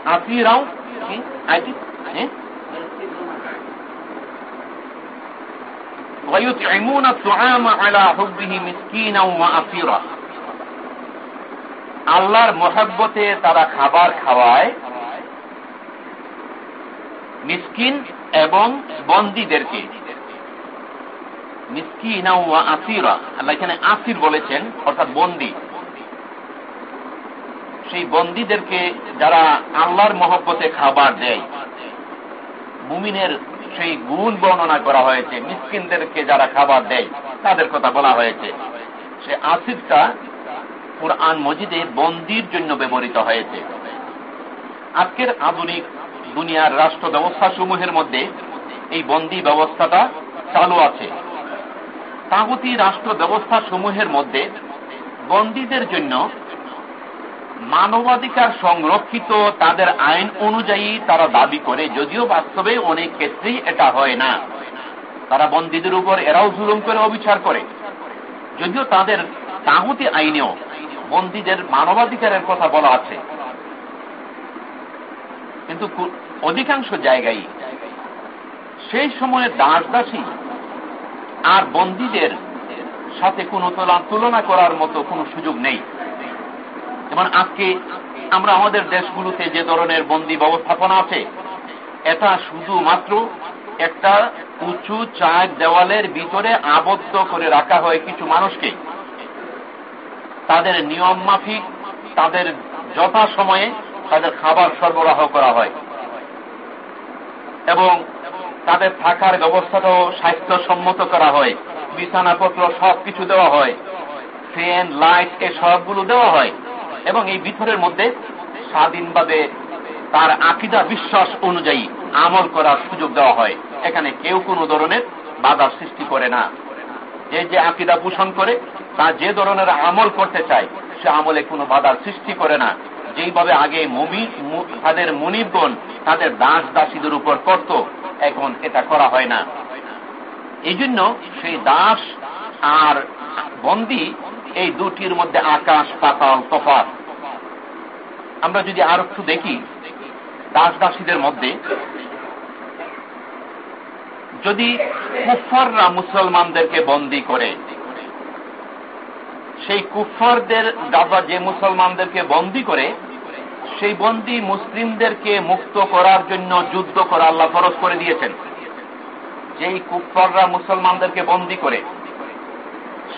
আসিরাও ويطعمون الطعام على حبه مسكينا واسيرا আল্লাহর মহাব্বতে তারা খাবার খাওয়ায় মিসকিন এবং বন্দীদেরকে মিসকিনা ওয়া আসিরা আল্লাহ এখানে আসির বলেছেন অর্থাৎ বন্দি সেই বন্দীদেরকে যারা আল্লাহর মহব্বতে খাবার দেয় মুমিনের সেই গুণ বর্ণনা করা হয়েছে, মিসকিনদেরকে যারা খাবার দেয়, তাদের কথা বলা হয়েছে। সে আসিদটা কোরআন মজিদে বন্দির জন্য ব্যবহৃত হয়েছে। আজকের আধুনিক দুনিয়ার রাষ্ট্র ব্যবস্থা সমূহের মধ্যে এই বন্দি ব্যবস্থাটা চালু আছে। তাগুতি রাষ্ট্র ব্যবস্থা সমূহের মধ্যে বন্দীদের জন্য মানবাধিকার সংরক্ষিত তাদের আইন অনুযায়ী তারা দাবি করে, যদিও বাস্তবে অনেক ক্ষেত্রেই এটা হয় না। তারা বন্দীদের উপর এরাও জুলুম করে অবিচার করে। যদিও তাদের তাহুতি আইনেও বন্দীদের মানবাধিকারের কথা বলা আছে। কিন্তু অধিকাংশ জায়গায় সেই সময়ে দাস দাসী আর বন্দীদের সাথে কোনো তুলনা করার মতো কোনো সুযোগ নেই। যেমন আজকে আমরা আমাদের দেশগুলোতে যে ধরনের বন্দি ব্যবস্থাপনা আছে, এটা শুধুমাত্র একটা উঁচু চার দেওয়ালের ভিতরে আবদ্ধ করে রাখা হয় কিছু মানুষকে। তাদের নিয়ম মাফিক, তাদের যথা সময়ে তাদের খাবার সরবরাহ করা হয়। এবং তাদের থাকার ব্যবস্থাটাও স্বাস্থ্যসম্মত করা হয়। বিছানাপত্র সবকিছু দেওয়া হয়। ফ্যান, লাইট, এ সবগুলো দেওয়া হয়। এবং এই ভিতরের মধ্যে স্বাধীনভাবে তার আকিদা, বিশ্বাস অনুযায়ী আমল করার সুযোগ দেওয়া হয়। এখানে কেউ কোনো ধরনের বাধার সৃষ্টি করে না। যে যে আকিদা পোষণ করে, তা যে ধরনের আমল করতে চায়, সে আমলে কোনো বাধার সৃষ্টি করে না। যেইভাবে আগে মুবি তাদের মুনিবগণ তাদের দাস দাসীদের উপর করত, এখন এটা করা হয় না। এই জন্য সেই দাস আর বন্দি এই দুটির মধ্যে আকাশ, পাতাল তফাত আমরা যদি আর একটু দেখি দাস দাসীদের মধ্যে, যদি কুফাররা মুসলমানদেরকে বন্দি করে, সেই কুফারদের দাবা যে মুসলমানদেরকে বন্দি করে, সেই বন্দি মুসলিমদেরকে মুক্ত করার জন্য যুদ্ধ করা আল্লাহ ফরজ করে দিয়েছেন। যেই কুফাররা মুসলমানদেরকে বন্দি করে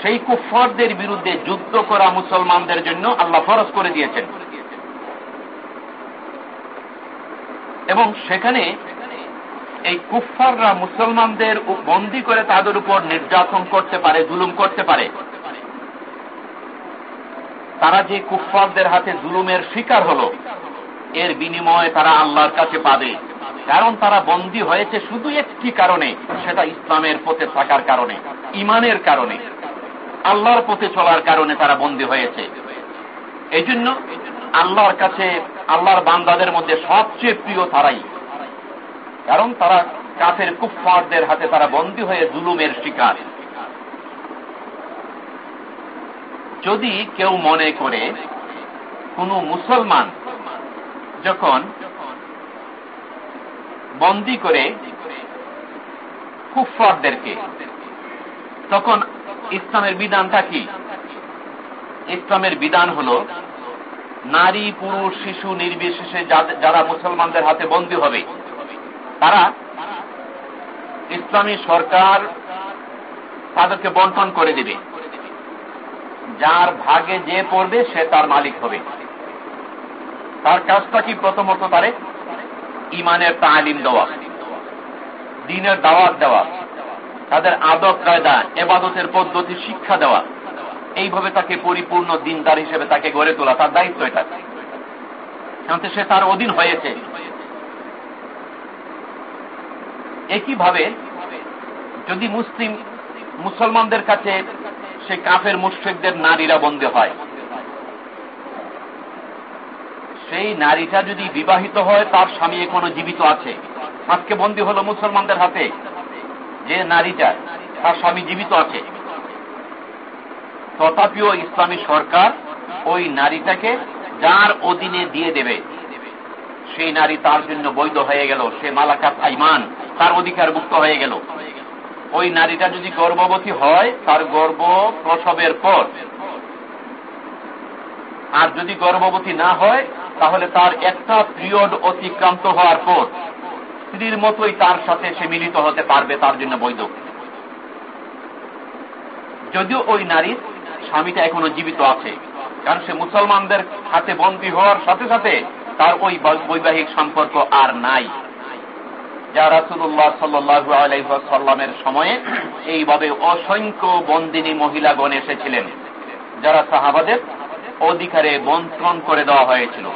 সেই কুফারদের বিরুদ্ধে যুদ্ধ করা মুসলমানদের জন্য আল্লাহ ফরজ করে দিয়েছেন। এবং সেখানে এই কুফাররা মুসলমানদের বন্দি করে তাদের উপর নির্যাতন করতে পারে, জুলুম করতে পারে। তারা যে কুফারদের হাতে জুলুমের শিকার হল, এর বিনিময়ে তারা আল্লাহর কাছে পাবে কারণ তারা বন্দী হয়েছে শুধু একটি কারণে, সেটা ইসলামের পথে থাকার কারণে, ইমানের কারণে। আল্লাহর পথে চলার কারণে তারা বন্দী হয়েছে। এই জন্য আল্লাহর কাছে আল্লাহর বান্দাদের মধ্যে সবচেয়ে প্রিয় তারাই। কারণ তারা কাফের কুফফারদের হাতে তারা বন্দী হয়ে জুলুমের শিকার। যদি কেউ মনে করে, কোন মুসলমান যখন বন্দি করে কুফফারদেরকে, তখন ইসলামের বিধানটা কি? ইসলামের বিধান হল নারী, পুরুষ, শিশু, নির্বিশেষে যারা মুসলমানদের হাতে বন্দী হবে, তারা ইসলামী সরকার তাদেরকে বন্টন করে দেবে। যার ভাগে যে পড়বে, সে তার মালিক হবে। তার কাজটা কি? প্রথমত তারে ইমানের তালিম দেওয়া, দিনের দাওয়াত দেওয়া। তাদের আদব কায়দা, এবাদতের পদ্ধতি, শিক্ষা দেওয়া। এইভাবে তাকে পরিপূর্ণ দিনদার হিসেবে তাকে গড়ে তোলা তার দায়িত্ব এটা। সে তার অধীন হয়েছে। একইভাবে যদি মুসলিম, মুসলমানদের কাছে সে কাফের, মুশ্রিকদের নারীরা বন্দী হয়, সেই নারীটা যদি বিবাহিত হয়, তার স্বামী এখনও জীবিত আছে। আজকে বন্দী হলো মুসলমানদের হাতে। যে নারীটা তার স্বামী জীবিত আছে। তথাপিও ইসলামী সরকার ওই নারীটাকে যার অধীনে দিয়ে দেবে। সেই নারী তার জন্য বৈধ হয়ে গেল। সে মালাকাত আইমান, তার অধিকার মুক্ত হয়ে গেল। ওই নারীটা যদি গর্ভবতী হয়, তার গর্ভ প্রসবের পর। আর যদি গর্ভবতী না হয়, তাহলে তার একটা পিরিয়ড অতিক্রান্ত হওয়ার পর। স্ত্রীর মতোই তার সাথে সে মিলিত হতে পারবে, তার জন্য বৈধ। যদিও ওই নারীর স্বামীটা এখনও জীবিত আছে, কারণ সে মুসলমানদের হাতে বন্দী হওয়ার সাথে সাথে তার ওই বৈবাহিক সম্পর্ক আর নাই। যা রাসুল্লাহ সাল্লু আলাইসাল্লামের সময়ে এইভাবে অসংখ্য বন্দিনী মহিলাগণ এসেছিলেন, যারা সাহাবাদের অধিকারে বন্টন করে দেওয়া হয়েছিল।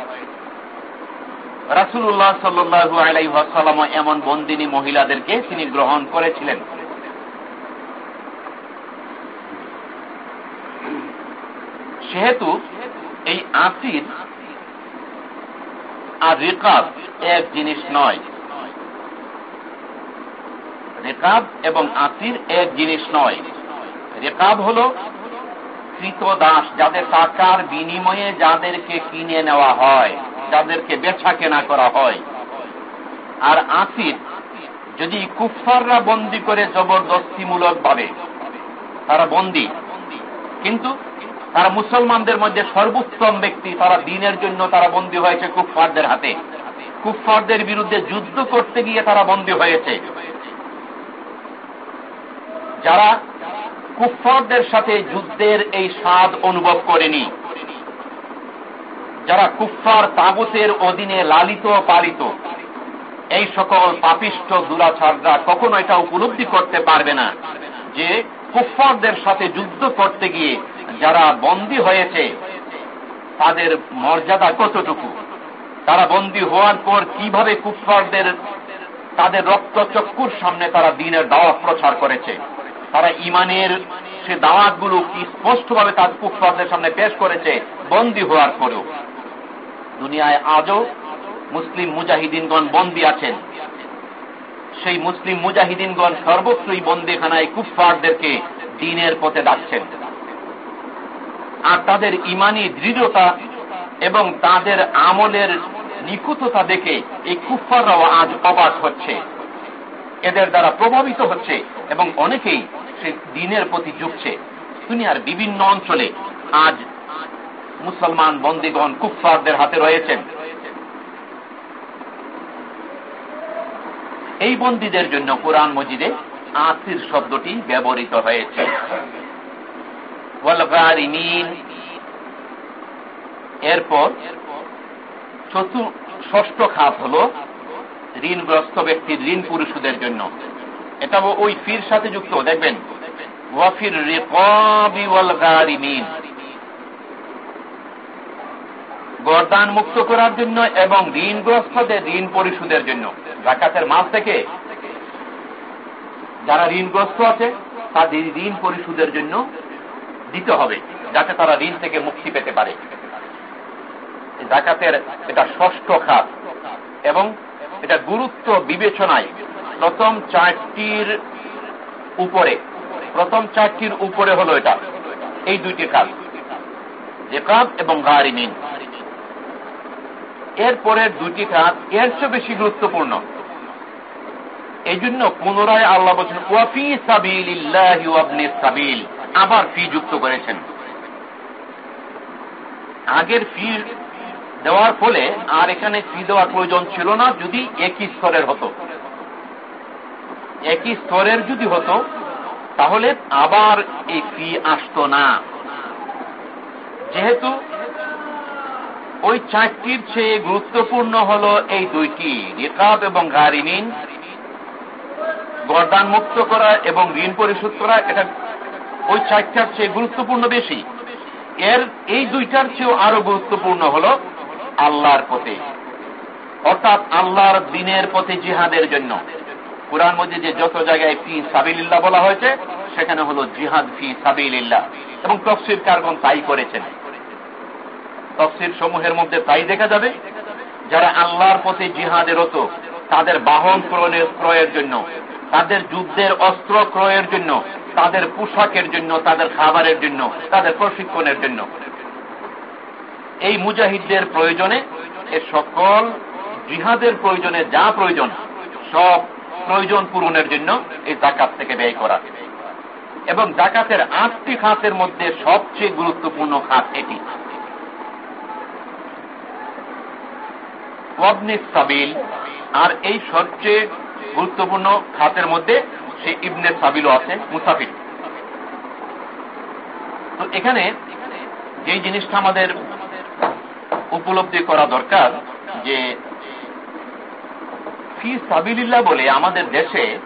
রাসুল্লাহ সাল্লু আলাইসাল্লাম এমন বন্দিনী মহিলাদেরকে তিনি গ্রহণ করেছিলেন। সেহেতু এই আসির আর রেকাব এক জিনিস নয়। রেকাব এবং আসির এক জিনিস নয়। রেকাব হল কৃত দাস যাদের টাকার বিনিময়ে যাদেরকে কিনে নেওয়া হয়, যাদেরকে বেচা কেনা করা হয়। আর আসির যদি কুফাররা বন্দি করে জবরদস্তিমূলক ভাবে তারা বন্দি। কিন্তু তারা মুসলমানদের মধ্যে সর্বোত্তম ব্যক্তি, তারা দিনের জন্য তারা বন্দী হয়েছে কুফফারদের হাতে। কুফফারদের বিরুদ্ধে যুদ্ধ করতে গিয়ে তারা বন্দী হয়েছে। যারা কুফফারদের সাথে যুদ্ধের এই স্বাদ অনুভব করেনি। যারা কুফফার তাগুতের অধীনে লালিত পালিত, এই সকল পাপিষ্ঠ দুরাচাররা কখনো এটা উপলব্ধি করতে পারবে না যে কুফফারদের সাথে যুদ্ধ করতে গিয়ে যারা বন্দী হয়েছে, তাদের মর্যাদা কতটুকু? তারা বন্দী হওয়ার পর কীভাবে কুফফারদের, তাদের রক্তচক্ষুর সামনে তারা দিনের দাওয়া প্রচার করেছে? তারা ইমানের সে দাওয়াতগুলো কি স্পষ্টভাবে তার কুফফারদের সামনে পেশ করেছে, বন্দী হওয়ার পরেও। দুনিয়ায় আজও মুসলিম মুজাহিদিনগণ বন্দী আছেন। সেই মুসলিম মুজাহিদিনগণ সর্বত্রই বন্দিখানায় কুফফারদেরকে দিনের পথে ডাকছেন। আর তাদের ইমানি দৃঢ়তা এবং তাদের আমলের নিখুঁততা দেখে এই কুফফাররাও আজ অবাক হচ্ছে। এদের দ্বারা প্রভাবিত হচ্ছে এবং অনেকেই সে দিনের প্রতি ঝুঁকছে। দুনিয়ার বিভিন্ন অঞ্চলে আজ মুসলমান বন্দীগণ কুফফারদের হাতে রয়েছেন। এই বন্দীদের জন্য কোরআন মজিদে আসির শব্দটি ব্যবহৃত হয়েছে। এরপর ষষ্ঠ খাত হল ঋণগ্রস্ত ব্যক্তির ঋণ পুরুষদের জন্য। এটা ওই ফির সাথে যুক্ত, দেখবেন। ওয়াফির রেকবি গরদান মুক্ত করার জন্য এবং ঋণগ্রস্তদের, ঋণ পরিশোধের জন্য। জাকাতের মাস থেকে যারা ঋণগ্রস্ত আছে, তাদের ঋণ পরিশোধের জন্য দিতে হবে, যাতে তারা ঋণ থেকে মুক্তি পেতে পারে। জাকাতের এটা ষষ্ঠ খাত এবং এটা গুরুত্ব বিবেচনায় প্রথম চারটির উপরে, প্রথম চারটির উপরে হলো এটা। এই দুইটি কাজ জেকাত এবং গারিমিন এরপরের দুটি কাজ এর চেয়ে বেশি গুরুত্বপূর্ণ। এই জন্য পুনরায় আল্লাহ বলছেন ওয়াফি সাবিল সাবিল। আবার ফি যুক্ত করেছেন। আগের ফি দেওয়ার ফলে আর এখানে ফি দেওয়ার প্রয়োজন ছিল না, যদি একই স্তরের হতো। একই স্তরের যদি হতো, তাহলে আবার এই ফি আসত না। যেহেতু ওই চারটির চেয়ে গুরুত্বপূর্ণ হল এই দুইটি রেকাব এবং গারিমিন গরদান মুক্ত করা এবং ঋণ পরিশোধ করা, এটা ওই চারটার চেয়ে গুরুত্বপূর্ণ বেশি। এর, এই দুইটার চেয়েও আরও গুরুত্বপূর্ণ হল আল্লাহর পথে, অর্থাৎ আল্লাহর দিনের পথে জিহাদের জন্য। কোরআন মধ্যে যত জায়গায় ফি সাবিল্লাহ বলা হয়েছে, সেখানে হল জিহাদ ফি সাবিল্লাহ এবং তফসির কারগন তাই করেছেন। তফসির সমূহের মধ্যে তাই দেখা যাবে, যারা আল্লাহর পথে জিহাদের হতো তাদের বাহন ক্রয়ের জন্য, তাদের যুদ্ধের অস্ত্র ক্রয়ের জন্য, তাদের পোশাকের জন্য, তাদের খাবারের জন্য, তাদের প্রশিক্ষণের জন্য। এই মুজাহিদদের প্রয়োজনে এ সকল জিহাদের প্রয়োজনে যা প্রয়োজন, সব প্রয়োজন পূরণের জন্য এই জাকাত থেকে ব্যয় করা। এবং জাকাতের আটটি খাতের মধ্যে সবচেয়ে গুরুত্বপূর্ণ খাত এটি। সাবিল, আর এই সবচেয়ে গুরুত্বপূর্ণ খাতের মধ্যে সে ইবনে সাবিলও আছে, মুসাফির। তো এখানে যে জিনিসটা আমাদের উপলব্ধি করা দরকার, যে ফি সাবিল্লা বলে আমাদের দেশে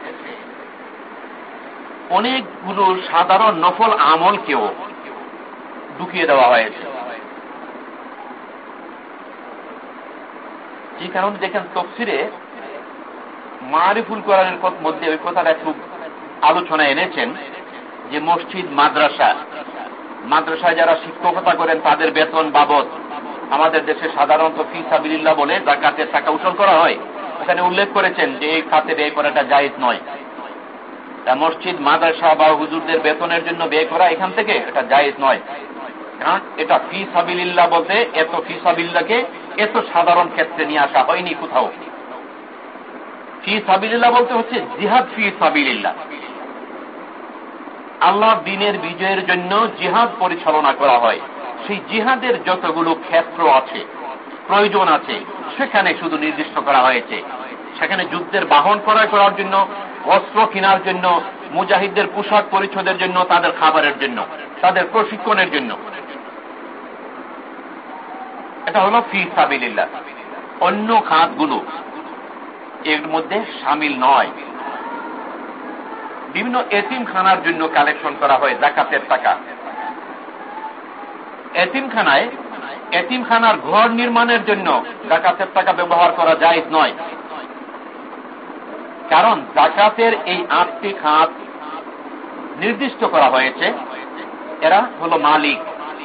অনেকগুলো সাধারণ নফল আমলকেও ঢুকিয়ে দেওয়া হয়েছে। যে কারণে দেখেন তফসিরে মারিফুল কোরআনের মধ্যে ওই কথাটা একটু আলোচনা এনেছেন যে মসজিদ, মাদ্রাসা। মাদ্রাসায় যারা শিক্ষকতা করেন, তাদের বেতন বাবদ আমাদের দেশে সাধারণত ফি সাবিল্লা বলে জাকাতের টাকা উসল করা হয়। এখানে উল্লেখ করেছেন যে এই খাতে ব্যয় করাটা জায়জ নয়। তা মসজিদ, মাদ্রাসা বা হুজুরদের বেতনের জন্য ব্যয় করা এখান থেকে এটা জায়েজ নয়। কারণ এটা ফি সাবিল্লা বলতে এত ফি সাবিল্লাকে এত সাধারণ ক্ষেত্রে নিয়ে আসা হয়নি কোথাও। ফি সাবিল্লা বলতে হচ্ছে জিহাদ ফি সাবিল্লা আল্লাহ দিনের বিজয়ের জন্য জিহাদ পরিচালনা করা হয়। সেই জিহাদের যতগুলো ক্ষেত্র আছে প্রয়োজন আছে। সেখানে শুধু নির্দিষ্ট করা হয়েছে। সেখানে যুদ্ধের বাহন ক্রয় করার জন্য, অস্ত্র কেনার জন্য, মুজাহিদদের পোশাক পরিচ্ছদের জন্য, তাদের খাবারের জন্য, তাদের প্রশিক্ষণের জন্য। এটা হল ফি সাবিল্লা অন্য খাতগুলো এর মধ্যে সামিল নয়। বিভিন্ন এতিমখানার জন্য কালেকশন করা হয়, জাকাতের টাকা। এতিমখানায় এতিমখানার ঘর নির্মাণের জন্য জাকাতের টাকা ব্যবহার করা যায় নয়। কারণ জাকাতের এই আটটি খাত নির্দিষ্ট করা হয়েছে। এরা হলো মালিক।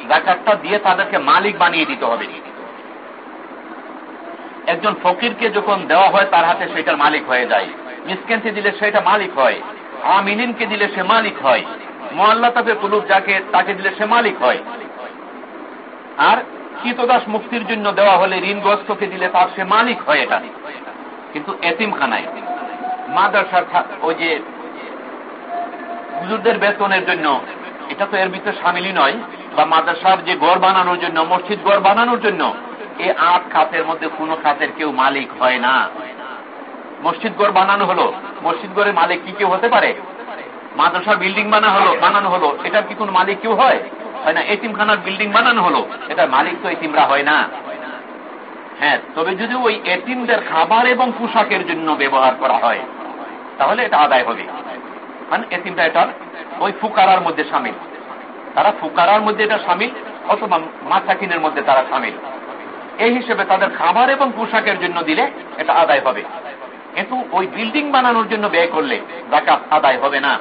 জাকাতটা দিয়ে তাদেরকে মালিক বানিয়ে দিতে হবে। একজন ফকিরকে যখন দেওয়া হয় তার হাতে সেটার মালিক হয়ে যায়। মিসকেনকে দিলে সেটা মালিক হয়। আমিনকে দিলে সে মালিক হয়। মোয়াল্লা তাকে কুলুব যাকে তাকে দিলে সে মালিক হয়। আর কীতদাস মুক্তির জন্য দেওয়া হলে ঋণগ্রস্তকে দিলে তার সে মালিক হয় এটা। কিন্তু এতিমখানায়, মাদ্রাসার ওই যে হুজুরদের বেতনের জন্য, এটা তো এর ভিতরে সামিলই নয়, বা মাদ্রাসার যে গড় বানানোর জন্য, মসজিদ গড় বানানোর জন্য এই আট খাতের মধ্যে কোন খাতের কেউ মালিক হয় না। মসজিদ গড় বানানো হলো, মসজিদ গড়ের মালিক কি কেউ হতে পারে? মাদ্রাসার বিল্ডিং বানা হলো, বানানো হলো এটার কি কোন মালিক কেউ হয়? হয় না, এতিমখানার বিল্ডিং বানানো হলো। এটার মালিক তো এতিমরা হয় না। হ্যাঁ তবে যদি ওই এতিমদের খাবার এবং পোশাকের জন্য ব্যবহার করা হয়, তাহলে এটা আদায় হবে। মানে এতিমটা এটার, ওই ফুকারার মধ্যে সামিল। তারা ফুকারার মধ্যে এটা সামিল, অথবা মাথাকিনের মধ্যে তারা সামিল। এই হিসেবে তাদের খাবার এবং পোশাকের জন্য দিলে এটা আদায় হবে। কিন্তু ওই বিল্ডিং বানানোর জন্য ব্যয় করলে জাকাত আদায় হবে না।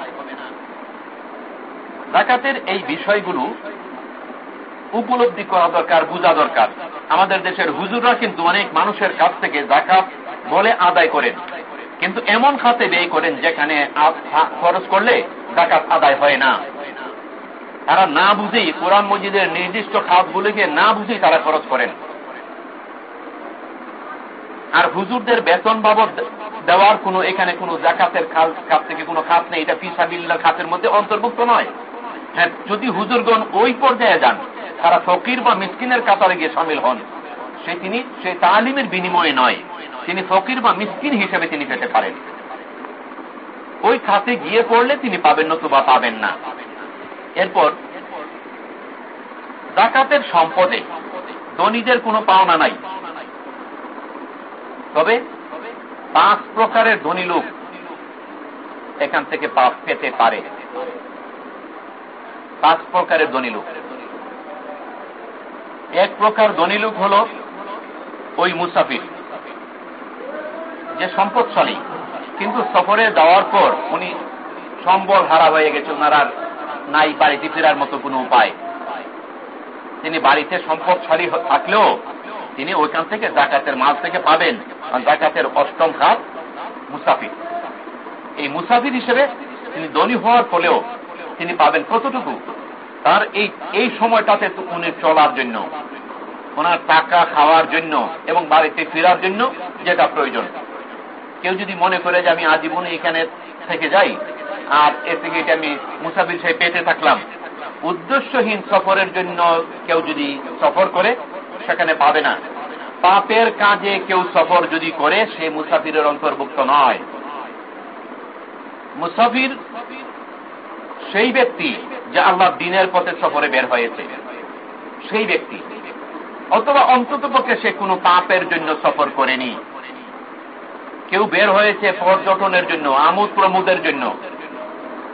জাকাতের এই বিষয়গুলো উপলব্ধি করা দরকার, বোঝা দরকার। আমাদের দেশের হুজুররা কিন্তু অনেক মানুষের কাছ থেকে জাকাত বলে আদায় করেন। কিন্তু এমন খাতে ব্যয় করেন যেখানে খরচ করলে জাকাত আদায় হয় না। তারা না বুঝেই কোরআন মজিদের নির্দিষ্ট খাতগুলিকে না বুঝেই তারা খরচ করেন। আর হুজুরদের বেতন বাবদ দেওয়ার কোনো এখানে কোনো জাকাতের খাত থেকে কোনো খাত নেই। এটা ফিসাবিল্লা খাতের মধ্যে অন্তর্ভুক্ত নয়। যদি হুজুরগণ ওই পর্যায়ে যান, তারা ফকির বা মিসকিনের কাতারে গিয়ে সামিল হন। সে তিনি, সে তালিমের বিনিময়ে নয়। তিনি ফকির বা মিসকিন হিসেবে তিনি পেতে পারেন। ওই খাতে গিয়ে পড়লে তিনি পাবেন, নতুবা পাবেন না। এরপর, জাকাতের সম্পদে ধনীদের কোনো পাওনা নাই। তবে পাঁচ প্রকারের ধনী লোক এখান থেকে পাপ পেতে পারে। পাঁচ প্রকারের ধনী লোক। এক প্রকার ধনী লোক হল ওই মুসাফির। যে সম্পদশালী, কিন্তু সফরে যাওয়ার পর উনি সম্বল হারা হয়ে গেছে, ওনার আর নাই বাড়িতে ফেরার মতো কোনো উপায়। তিনি বাড়িতে সম্পদশালী থাকলেও তিনি ওইখান থেকে জাকাতের মাল থেকে পাবেন জাকাতের অষ্টম খাত মুসাফির। এই মুসাফির হিসেবে তিনি ধনী হওয়ার ফলেও তিনি পাবেন কতটুকু? তার এই এই সময়টাতে উনি চলার জন্য, ওনার টাকা খাওয়ার জন্য এবং বাড়িতে ফেরার জন্য যেটা প্রয়োজন। কেউ যদি মনে করে যে আমি আজীবনে এখানে থেকে যাই, আর এ থেকে আমি মুসাফির সাহেব পেতে থাকলাম, উদ্দেশ্যহীন সফরের জন্য কেউ যদি সফর করে, সেখানে পাবে না। পাপের কাজে কেউ সফর যদি করে, সে মুসাফিরের অন্তর্ভুক্ত নয়। মুসাফির সেই ব্যক্তি যে আল্লাহ দিনের পথে সফরে বের হয়েছে। সেই ব্যক্তি। অথবা অন্তত পক্ষে সে কোনো পাপের জন্য সফর করেনি। কেউ বের হয়েছে পর্যটনের জন্য, আমোদ প্রমোদের জন্য।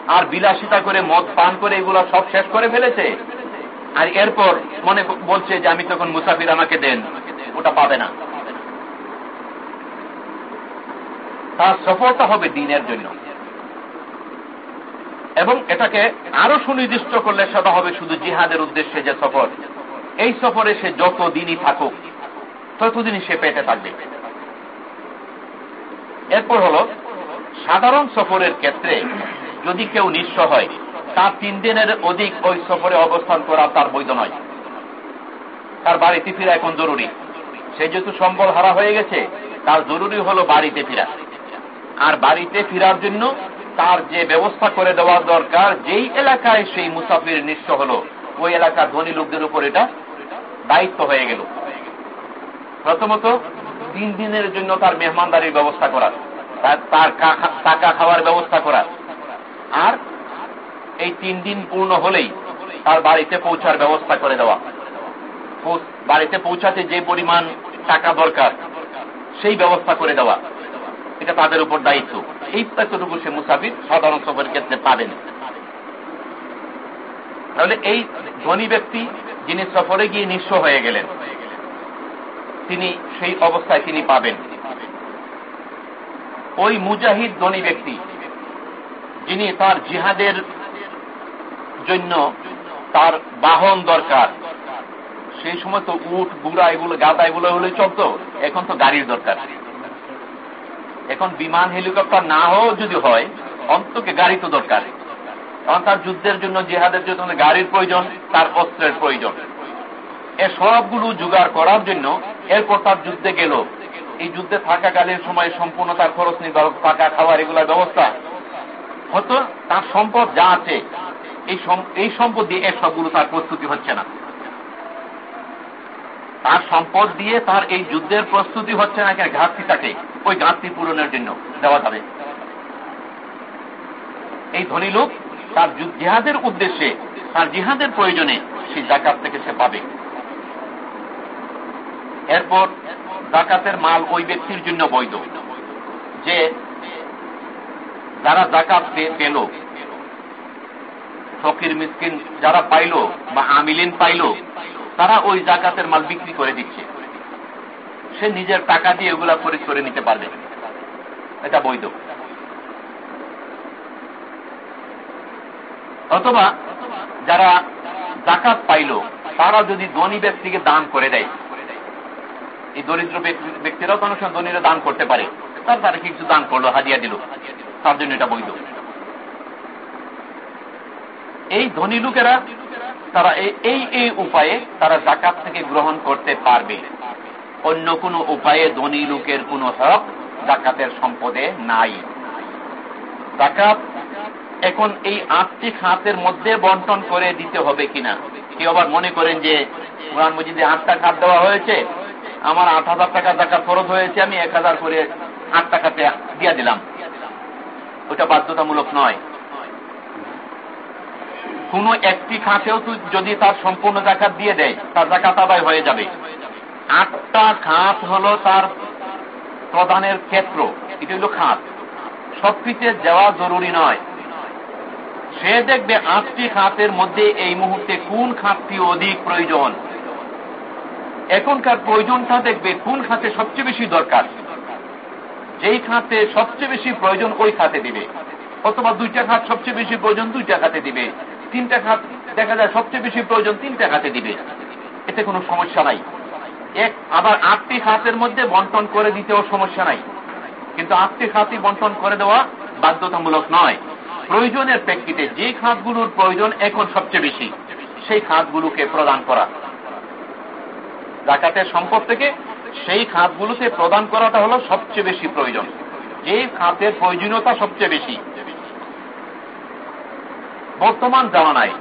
আর বিলাসিতা করে, মদ পান করে এগুলো সব শেষ করে ফেলেছে। আর এরপর মনে বলছে যে, আমি তখন মুসাফির আমাকে দেন, ওটা পাবে না। তার সফরটা হবে দিনের জন্য। এবং এটাকে আরও সুনির্দিষ্ট করলে সেটা হবে শুধু জিহাদের উদ্দেশ্যে যে সফর। এই সফরে সে যত দিনই থাকুক, ততদিনই সে পেতে থাকবে। এরপর হল, সাধারণ সফরের ক্ষেত্রে যদি কেউ নিঃস্ব হয়, তার তিন দিনের অধিক ওই সফরে অবস্থান করা তার বৈধ নয়। তার বাড়িতে ফিরা এখন জরুরি। সে যেহেতু সম্বল হারা হয়ে গেছে, তার জরুরি হল বাড়িতে ফিরা। আর বাড়িতে ফিরার জন্য তার যে ব্যবস্থা করে দেওয়া দরকার, যেই এলাকায় সেই মুসাফির নিঃস্ব হল, ওই এলাকার ধনী লোকদের উপর এটা দায়িত্ব হয়ে গেল। প্রথমত তিন দিনের জন্য তার মেহমানদারির ব্যবস্থা করা, তার টাকা খাওয়ার ব্যবস্থা করা। আর এই তিন দিন পূর্ণ হলেই তার বাড়িতে পৌঁছার ব্যবস্থা করে দেওয়া। বাড়িতে পৌঁছাতে যে পরিমাণ টাকা দরকার, সেই ব্যবস্থা করে দেওয়া। এটা তাদের উপর দায়িত্ব। এই এতটুকু সে মুসাফির সাধারণ সফরের ক্ষেত্রে পাবেন। তাহলে এই ধনী ব্যক্তি যিনি সফরে গিয়ে নিঃস্ব হয়ে গেলেন, তিনি সেই অবস্থায় তিনি পাবেন। ওই মুজাহিদ ধনী ব্যক্তি, যিনি তার জিহাদের জন্য তার বাহন দরকার। সেই সময় তো উঠ বুড়া এগুলো, গাদা, এগুলো হলে চলতো। এখন তো গাড়ির দরকার। এখন বিমান, হেলিকপ্টার না হও যদি হয় অন্তকে গাড়ি তো দরকার। কারণ তার যুদ্ধের জন্য, জেহাদের জন্য গাড়ির প্রয়োজন, তার অস্ত্রের প্রয়োজন। এ সবগুলো জোগাড় করার জন্য এরপর তার যুদ্ধে গেল। এই যুদ্ধে থাকাকালীন সময় সম্পূর্ণ তার খরচ নির্বাহ, থাকা, খাওয়ার এগুলোর ব্যবস্থা হতো, তার সম্পদ যা আছে, এই সম্পদ দিয়ে এর সবগুলো তার প্রস্তুতি হচ্ছে না। তার সম্পদ দিয়ে তার এই যুদ্ধের প্রস্তুতি হচ্ছে না কেন ঘাটতিটাকে ওই ঘাটতি পূরণের জন্য দেওয়া যাবে। এই ধনী লোক তার জিহাদের উদ্দেশ্যে, তার জিহাদের প্রয়োজনে সেই জাকাত থেকে সে পাবে। এরপর জাকাতের মাল ওই ব্যক্তির জন্য বৈধ। যে যারা জাকাত পেল, ফকির, মিসকিন যারা পাইল বা আমিলিন পাইল তারা ওই জাকাতের মাল বিক্রি করে দিচ্ছে। সে নিজের টাকা দিয়ে এগুলা খরিদ করে নিতে পারবে। এটা বৈধ। অথবা যারা জাকাত পাইল, তারা যদি ধনী ব্যক্তিকে দান করে দেয়, এই দরিদ্র ব্যক্তিরাও তো অনেক সময় ধনীরা দান করতে পারে। তার তারা কিছু দান করল হাজিয়া দিল। তার জন্য এটা বৈধ। এই ধনী লোকেরা তারা এই এই উপায়ে তারা জাকাত থেকে গ্রহণ করতে পারবে। অন্য কোনো উপায়ে ধনী লোকের কোন হক জাকাতের সম্পদে নাই। জাকাত এখন এই আটটি খাতের মধ্যে বন্টন করে দিতে হবে কিনা? কেউ আবার মনে করেন যে, কোরআন মজিদে আটটা খাত দেওয়া হয়েছে, আমার আট হাজার টাকা জাকাত খরচ হয়েছে, আমি এক হাজার করে আট টাকাতে দিয়ে দিলাম। ওটা বাধ্যতামূলক নয়। কোন একটি খাতেও যদি তার সম্পূর্ণ জাকাত দিয়ে দেয়, তার জাকাত আদায় হয়ে যাবে। আটটা খাত হলো তার প্রদানের ক্ষেত্র, এটা হলো খাত। সবকিছু দেওয়া জরুরি নয়। সে দেখবে আটটি খাতের মধ্যে এই মুহূর্তে কোন খাতটি অধিক প্রয়োজন। এখনকার প্রয়োজনটা দেখবে কোন খাতে সবচেয়ে বেশি দরকার। যেই খাতে সবচেয়ে বেশি প্রয়োজন ওই খাতে দিবে। অথবা দুইটা খাত সবচেয়ে বেশি প্রয়োজন দুইটা খাতে দিবে। তিনটা খাত দেখা যায় সবচেয়ে বেশি প্রয়োজন তিনটা খাতে দিবে। এতে কোনো সমস্যা নাই। এক, আবার আটটি খাতের মধ্যে বন্টন করে দিতেও সমস্যা নাই। কিন্তু আটটি খাতই বন্টন করে দেওয়া বাধ্যতামূলক নয়। প্রয়োজনের প্রেক্ষিতে যে খাতগুলোর প্রয়োজন এখন সবচেয়ে বেশি, সেই খাতগুলোকে প্রদান করা। জাকাতের সম্পদ থেকে সেই খাতগুলোতে প্রদান করাটা হলো সবচেয়ে বেশি প্রয়োজন। যে খাতের প্রয়োজনীয়তা সবচেয়ে বেশি বর্তমান জামানায়।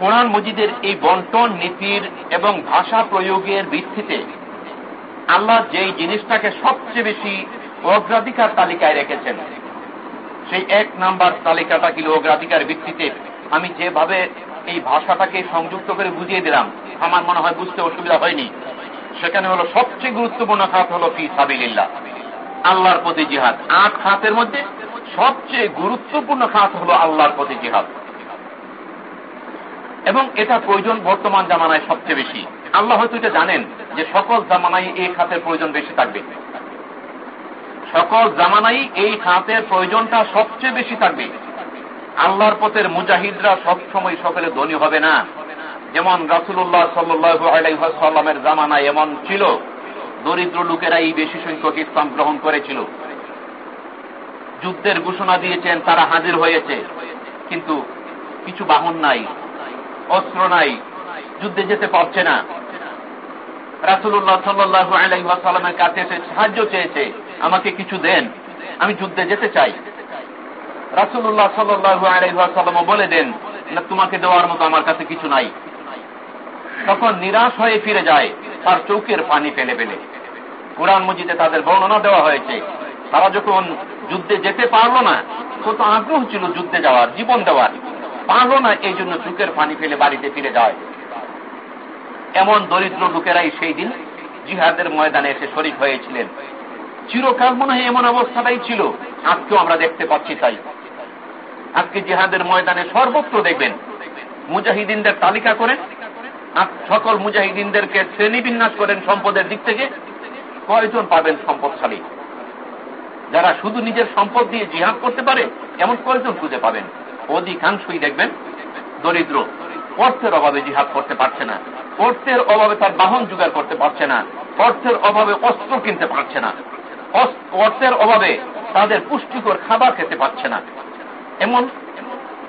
কোরআন মজিদের এই বন্টন, নীতির এবং ভাষা প্রয়োগের ভিত্তিতে আল্লাহ যেই জিনিসটাকে সবচেয়ে বেশি অগ্রাধিকার তালিকায় রেখেছেন, সেই এক নাম্বার তালিকাটা কি অগ্রাধিকার ভিত্তিতে? আমি যেভাবে এই ভাষাটাকে সংযুক্ত করে বুঝিয়ে দিলাম, আমার মনে হয় বুঝতে অসুবিধা হয়নি। সেখানে হলো সবচেয়ে গুরুত্বপূর্ণ খাত হলো ফি সাবিল্লা আল্লাহর প্রতি জিহাদ। আট খাতের মধ্যে সবচেয়ে গুরুত্বপূর্ণ খাত হলো আল্লাহর প্রতি জিহাদ। এবং এটা প্রয়োজন বর্তমান জামানায় সবচেয়ে বেশি। আল্লাহ হয়তো এটা জানেন যে সকল জামানায় এই খাতের প্রয়োজন বেশি থাকবে। সকল জামানাই এই খাতের প্রয়োজনটা সবচেয়ে বেশি থাকবে। আল্লাহর পথের মুজাহিদরা সব সময় সকলে ধনী হবে না। যেমন রাসুল্লাহ সাল্লু আলাইসাল্লামের জামানায় এমন ছিল, দরিদ্র লোকেরাই বেশি সংখ্যক ইসলাম গ্রহণ করেছিল। যুদ্ধের ঘোষণা দিয়েছেন, তারা হাজির হয়েছে। কিন্তু কিছু বাহন নাই। অস্ত্র নাই, যুদ্ধে যেতে পারছে না। রাসুল্লাহ সাল্লু আলাইসাল্লামের কাছে এসে সাহায্য চেয়েছে, আমাকে কিছু দেন, আমি যুদ্ধে যেতে চাই। রাসুল্লাহ সাল্লু আলাইসাল্লাম বলে দেন, না, তোমাকে দেওয়ার মতো আমার কাছে কিছু নাই। তখন নিরাশ হয়ে ফিরে যায়, তার চৌকের পানি ফেলে ফেলে। কোরআন মজিদে তাদের বর্ণনা দেওয়া হয়েছে, তারা যখন যুদ্ধে যেতে পারল না, কত আগ্রহ ছিল যুদ্ধে যাওয়ার, জীবন দেওয়ার। পারল না, এই জন্য চুকের পানি ফেলে বাড়িতে ফিরে যায়। এমন দরিদ্র লোকেরাই সেই দিন জিহাদের ময়দানে এসে শরিক হয়েছিলেন। চিরকাল মনে হয় এমন অবস্থাটাই ছিল। আজকেও আমরা দেখতে পাচ্ছি তাই। আজকে জিহাদের ময়দানে সর্বত্র দেখবেন। মুজাহিদিনদের তালিকা করেন। সকল মুজাহিদিনদেরকে শ্রেণীবিন্যাস করেন সম্পদের দিক থেকে। কয়জন পাবেন সম্পদশালী? যারা শুধু নিজের সম্পদ দিয়ে জিহাদ করতে পারে, এমন কয়জন খুঁজে পাবেন? অধিকাংশই দেখবেন দরিদ্র। অর্থের অভাবে জিহাদ করতে পারছে না। অর্থের অভাবে তার বাহন জোগাড় করতে পারছে না। অর্থের অভাবে অস্ত্র কিনতে পারছে না। অর্থের অভাবে তাদের পুষ্টিকর খাবার খেতে পারছে না। এমন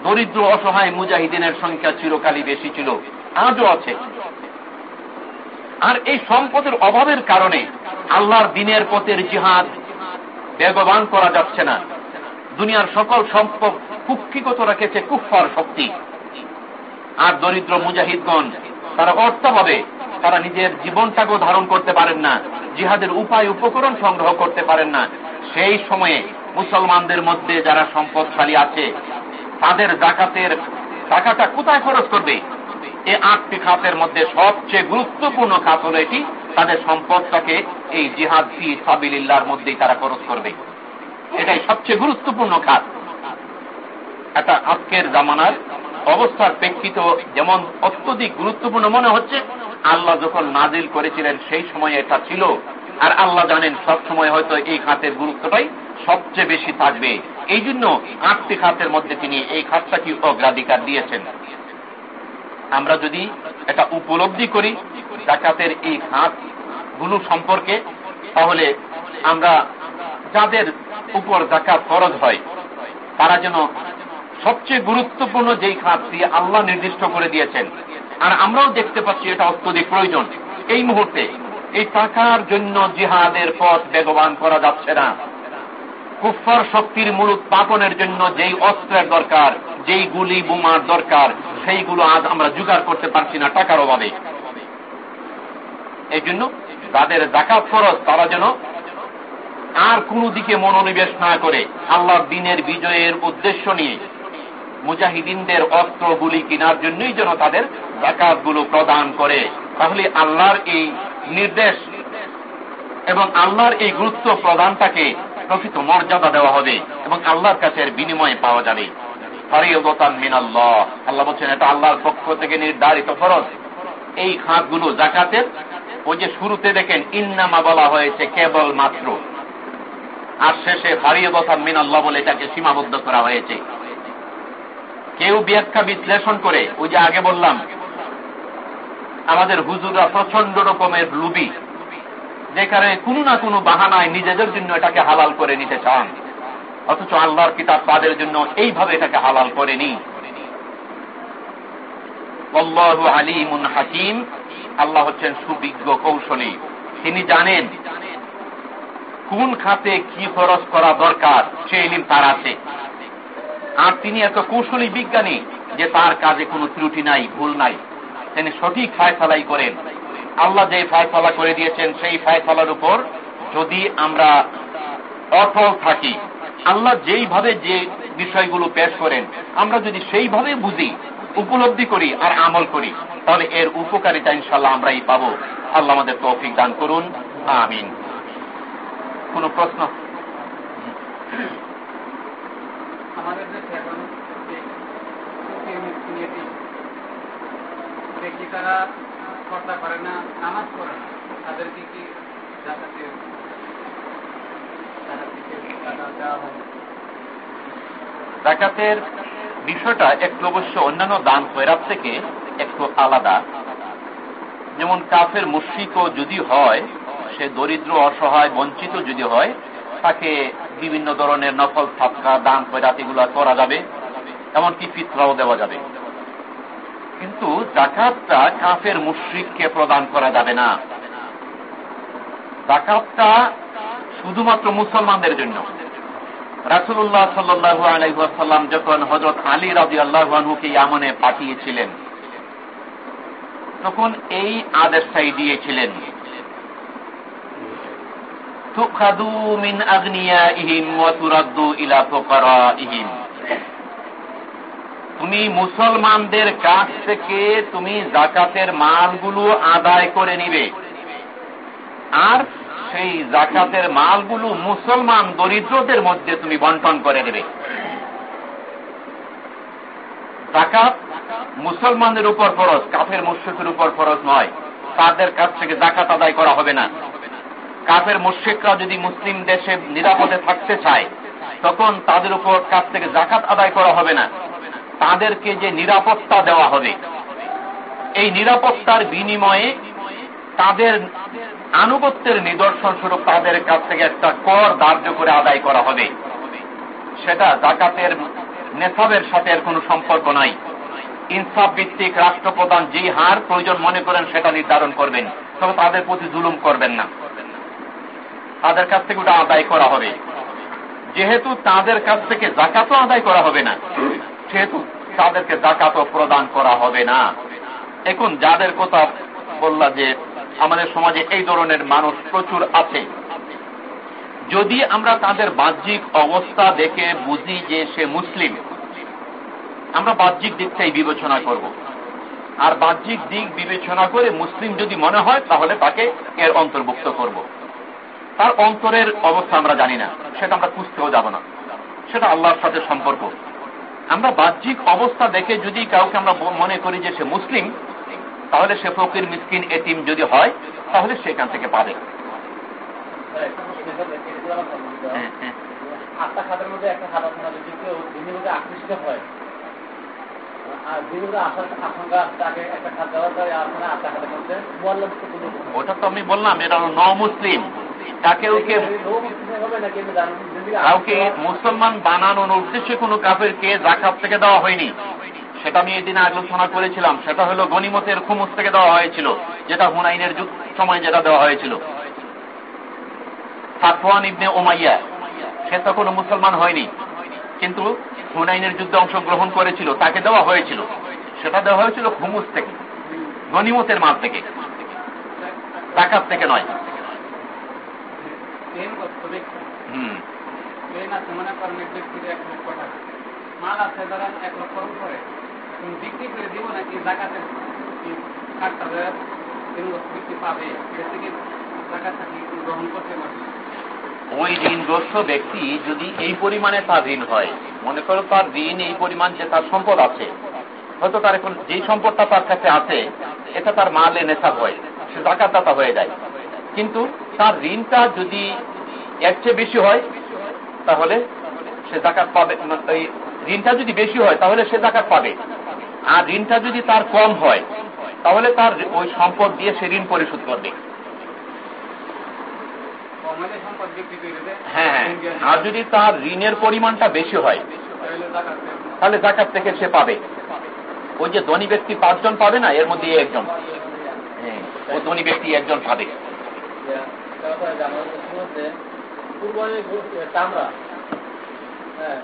দরিদ্র, অসহায় মুজাহিদিনের সংখ্যা চিরকালই বেশি ছিল। আজও আছে। আর এই সম্পদের অভাবের কারণে আল্লাহর দিনের পথের জিহাদ বেগবান করা যাচ্ছে না। দুনিয়ার সকল সম্পদ কুক্ষিগত রেখেছে কুফার শক্তি। আর দরিদ্র মুজাহিদগণ, তারা অর্থভাবে তারা নিজের জীবনটাকেও ধারণ করতে পারেন না, জিহাদের উপায় উপকরণ সংগ্রহ করতে পারেন না। সেই সময়ে মুসলমানদের মধ্যে যারা সম্পদশালী আছে, তাদের জাকাতের টাকাটা কোথায় খরচ করবে? এই আটটি খাতের মধ্যে সবচেয়ে গুরুত্বপূর্ণ খাত হল এটি। তাদের সম্পদটাকে এই জিহাদ ফি সাবিল্লার মধ্যেই তারা খরচ করবে। এটাই সবচেয়ে গুরুত্বপূর্ণ খাত একটা আজকের জামানার অবস্থার প্রেক্ষিত যেমন অত্যধিক গুরুত্বপূর্ণ মনে হচ্ছে, আল্লাহ যখন নাজিল করেছিলেন সেই সময় এটা ছিল। আর আল্লাহ জানেন সব সময় হয়তো এই খাতের গুরুত্বটাই সবচেয়ে বেশি থাকবে। এই জন্য আটটি খাতের মধ্যে তিনি এই খাতটাকে অগ্রাধিকার দিয়েছেন। আমরা যদি এটা উপলব্ধি করি জাকাতের এই খাতগুলো সম্পর্কে, তাহলে আমরা যাদের উপর জাকাত খরচ হয়। তারা যেন সবচেয়ে গুরুত্বপূর্ণ যেই খাতটি আল্লাহ নির্দিষ্ট করে দিয়েছেন। আর আমরাও দেখতে পাচ্ছি এটা অত্যধিক প্রয়োজন। এই মুহূর্তে এই টাকার জন্য জিহাদের পথ বেগবান করা যাচ্ছে না। কুফার শক্তির মূল উৎপাদনের জন্য যেই অস্ত্রের দরকার, যেই গুলি বোমার দরকার, সেইগুলো আজ আমরা জোগাড় করতে পারছি না টাকার অভাবে। এই জন্য তাদের জাকাত ফরজ, তারা যেন আর কোন দিকে মনোনিবেশ না করে আল্লাহর দিনের বিজয়ের উদ্দেশ্য নিয়ে মুজাহিদিনদের অস্ত্রগুলি কেনার জন্যই যেন তাদের জাকাতগুলো প্রদান করে। তাহলে আল্লাহর এই নির্দেশ এবং আল্লাহর এই গুরুত্ব প্রদানটাকে প্রকৃত মর্যাদা দেওয়া হবে এবং আল্লাহর কাছে এর বিনিময়ে পাওয়া যাবে। আল্লাহ বলছেন, এটা আল্লাহর পক্ষ থেকে নির্ধারিত ফরজ। এই খাতগুলো জাকাতের ওই যে শুরুতে দেখেন, ইন্নামা বলা হয়েছে কেবল মাত্র আর শেষে ফারিয়তান মিন আল্লাহ বলে এটাকে সীমাবদ্ধ করা হয়েছে। কেউ ব্যাখ্যা বিশ্লেষণ করে, ওই যে আগে বললাম, আমাদের হুজুরা প্রচণ্ড রকমের লুবি, যে কারণে কোনো না কোনো বাহানায় নিজেদের জন্য এটাকে হালাল করে নিতে চান। অথচ আল্লাহর কিতাব তাদের জন্য এইভাবে এটাকে হালাল করেনি। আলিমুন হাকিম, আল্লাহ হচ্ছেন সুবিজ্ঞ কৌশলী। তিনি জানেন কোন খাতে কি খরচ করা দরকার, সে ইলিম তার আছে। আর তিনি এত কৌশলী বিজ্ঞানী যে তার কাজে কোনো ত্রুটি নাই, ভুল নাই। তিনি সঠিক ফায়সালাই করেন। আল্লাহ যে ফায়সালা করে দিয়েছেন, সেই ফায়সালার উপর যদি আমরা অটল থাকি, আল্লাহ যেইভাবে যে বিষয়গুলো পেশ করেন, আমরা যদি সেইভাবে বুঝি, উপলব্ধি করি আর আমল করি, তাহলে এর উপকারিতা ইনশাল্লাহ আমরাই পাব। আল্লাহ আমাদের তৌফিক দান করুন। আমিন। কোন প্রশ্ন? আমাদের দেখি তারা কর্তা করে না নামাজ পড়ে না। তাদেরকে কি জাকাতের বিষয়টা একটু অবশ্য অন্যান্য দান খয়রাত থেকে একটু আলাদা। যেমন কাফের মুশ্রিক যদি হয় সে দরিদ্র, অসহায়, বঞ্চিত যদি হয়, তাকে বিভিন্ন ধরনের নকল সাপকা দান খয়রাত করা যাবে, এমনকি ফিতরাও দেওয়া যাবে। কিন্তু জাকাতটা কাফের মুশ্রিককে প্রদান করা যাবে না। জাকাতটা শুধুমাত্র মুসলমানদের জন্য। রাসুল্লাহ সাল্লু আলাইসাল্লাম যখন হজরত আলী রাজি আল্লাহকে ইয়ামনে পাঠিয়েছিলেন, তখন এই আদেশটাই দিয়েছিলেন তুমি মুসলমানদের কাছ থেকে তুমি জাকাতের মালগুলো আদায় করে নিবে। আর সেই জাকাতের মালগুলো মুসলমান দরিদ্রদের মধ্যে তুমি বন্টন করে দেবে। জাকাত মুসলমানদের উপর ফরজ, কাফের মুশ্রিকের উপর ফরজ নয়। তাদের কাছ থেকে জাকাত আদায় করা হবে না। কাফের মুশ্রিকরা যদি মুসলিম দেশে নিরাপদে থাকতে চায়, তখন তাদের উপর কাছ থেকে জাকাত আদায় করা হবে না। তাদেরকে যে নিরাপত্তা দেওয়া হবে। এই নিরাপত্তার বিনিময়ে তাদের আনুগত্যের নিদর্শন স্বরূপ তাদের কাছ থেকে একটা কর ধার্য করে আদায় করা হবে। সেটা জাকাতের নেশাবের সাথে এর কোনো সম্পর্ক নাই। ইনসাফ ভিত্তিক রাষ্ট্রপ্রধান যে হার প্রয়োজন মনে করেন সেটা নির্ধারণ করবেন, তবে তাদের প্রতি জুলুম করবেন না। তাদের কাছ থেকে ওটা আদায় করা হবে। যেহেতু তাদের কাছ থেকে জাকাতও আদায় করা হবে না, সেহেতু তাদেরকে জাকাতও প্রদান করা হবে না। এখন যাদের কথা বললা যে আমাদের সমাজে এই ধরনের মানুষ প্রচুর আছে, যদি আমরা তাদের বাহ্যিক অবস্থা দেখে বুঝি যে সে মুসলিম, আমরা বাহ্যিক দিকটাই বিবেচনা করব। আর বাহ্যিক দিক বিবেচনা করে মুসলিম যদি মনে হয়, তাহলে তাকে এর অন্তর্ভুক্ত করব। তার অন্তরের অবস্থা আমরা জানি না সেটা আমরা খুঁজতেও যাব না। সেটা আল্লাহর সাথে সম্পর্ক। আমরা বাহ্যিক অবস্থা দেখে যদি কাউকে আমরা মনে করি যে সে মুসলিম তাহলে সে ফকির মিসকিন এটিম যদি হয় তাহলে সেখান থেকে পাবে হ্যাঁ, হ্যাঁ। আটটা খাতের মধ্যে একটা খাতা যদি কেউ বিনিয়োগে আকৃষ্ট হয় ওটা তো আমি বললাম এটা হলো ন মুসলিম কাকে ওকে কাউকে মুসলমান বানানোর উদ্দেশ্যে কোনো কাফেরকে জাকাত থেকে দেওয়া হয়নি। সেটা আমি এদিন আলোচনা করেছিলাম। সেটা হলো গনিমতের খুমুস থেকে দেওয়া হয়েছিল, যেটা হুনাইনের সময় যেটা দেওয়া হয়েছিল। সাফওয়ান ইবনে ওমাইয়া সে তো কোনো মুসলমান হয়নি, কিন্তু হুনাইনের যুদ্ধে অংশগ্রহণ করেছিল, তাকে দেওয়া হয়েছিল। সেটা দেওয়া হয়েছিল খুমুস থেকে, গনিমতের মাল থেকে টাকার থেকে নয়। মাল আছে ধরেন এক লক্ষ করে বিক্রি করে দিব নাকি জাকাতের কার্ডটা বিক্রি পাবে? গ্রহণ করতে পারবে। ওই ঋণগ্রস্ত ব্যক্তি যদি এই পরিমাণে তার ঋণ হয় মনে করো তার ঋণ এই পরিমাণ যে তার সম্পদ আছে হয়তো তার এখন যে সম্পদটা তার কাছে আছে এটা তার মালে নেশা হয় সে জাকাতদাতা হয়ে যায়। কিন্তু তার ঋণটা যদি এর চেয়ে বেশি হয় তাহলে সে জাকাত পাবে। ঋণটা যদি বেশি হয় তাহলে সে জাকাত পাবে। আর ঋণটা যদি তার কম হয় তাহলে তার ওই সম্পদ দিয়ে সে ঋণ পরিশোধ করবে। হ্যাঁ হ্যাঁ। আর যদি তার ঋণের পরিমাণটা বেশি হয় তাহলে জাকাত থেকে সে পাবে। ওই যে ধনী ব্যক্তি পাঁচজন পাবে না এর মধ্যে একজন। হ্যাঁ ও ধনী ব্যক্তি একজন পাবে। হ্যাঁ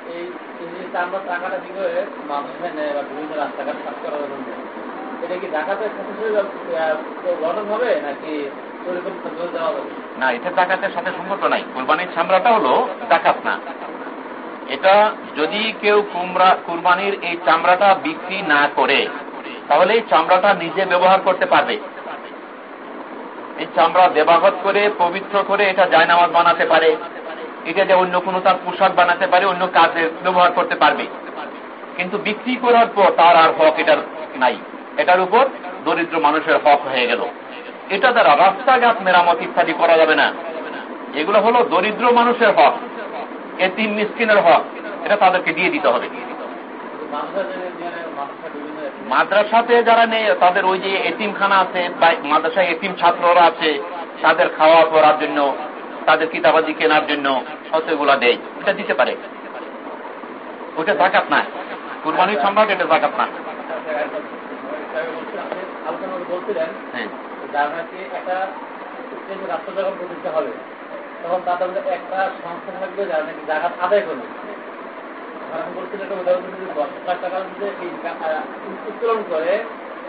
না, এটা ডাকাতের সাথে নাই। কোরবানির চামড়াটা হলো ডাকাত না। এটা যদি কেউ কুরবানির এই চামড়াটা বিক্রি না করে, তাহলে এই চামড়াটা নিজে ব্যবহার করতে পারবে। এই চামড়া দেবাগত করে, পবিত্র করে এটা জায়নামাজ বানাতে পারে। এটা যে অন্য কোনো তার পোশাক বানাতে পারে, অন্য কাজে ব্যবহার করতে পারবে। কিন্তু বিক্রি করার পর তার আর হক এটার নাই। এটার উপর দরিদ্র মানুষের হক হয়ে গেল। এটা দ্বারা রাস্তাঘাট মেরামত ইত্যাদি করা যাবে না। এগুলো হলো দরিদ্র মানুষের হক। এ তিন মিসকিনের হক। এটা তাদেরকে দিয়ে দিতে হবে। মাদ্রাসাতে যারা নেই, তাদের ওই যে এতিমখানা আছে মাদ্রাসায় এতিম ছাত্ররা আছে, তাদের খাওয়া করার জন্য, তাদের কিতাবাদি কেনার জন্য অতগুলা দেয়। এটা দিতে পারে। ওটা জাকাত না। কুরবানির সম্রাট, এটা জাকাত না। হ্যাঁ। একটা রাষ্ট্র যখন প্রতিষ্ঠা হবে। তখন তাদের একটা সংস্থা থাকবে যারা নাকি জাকাত আদায় করবে। উত্তোলন করে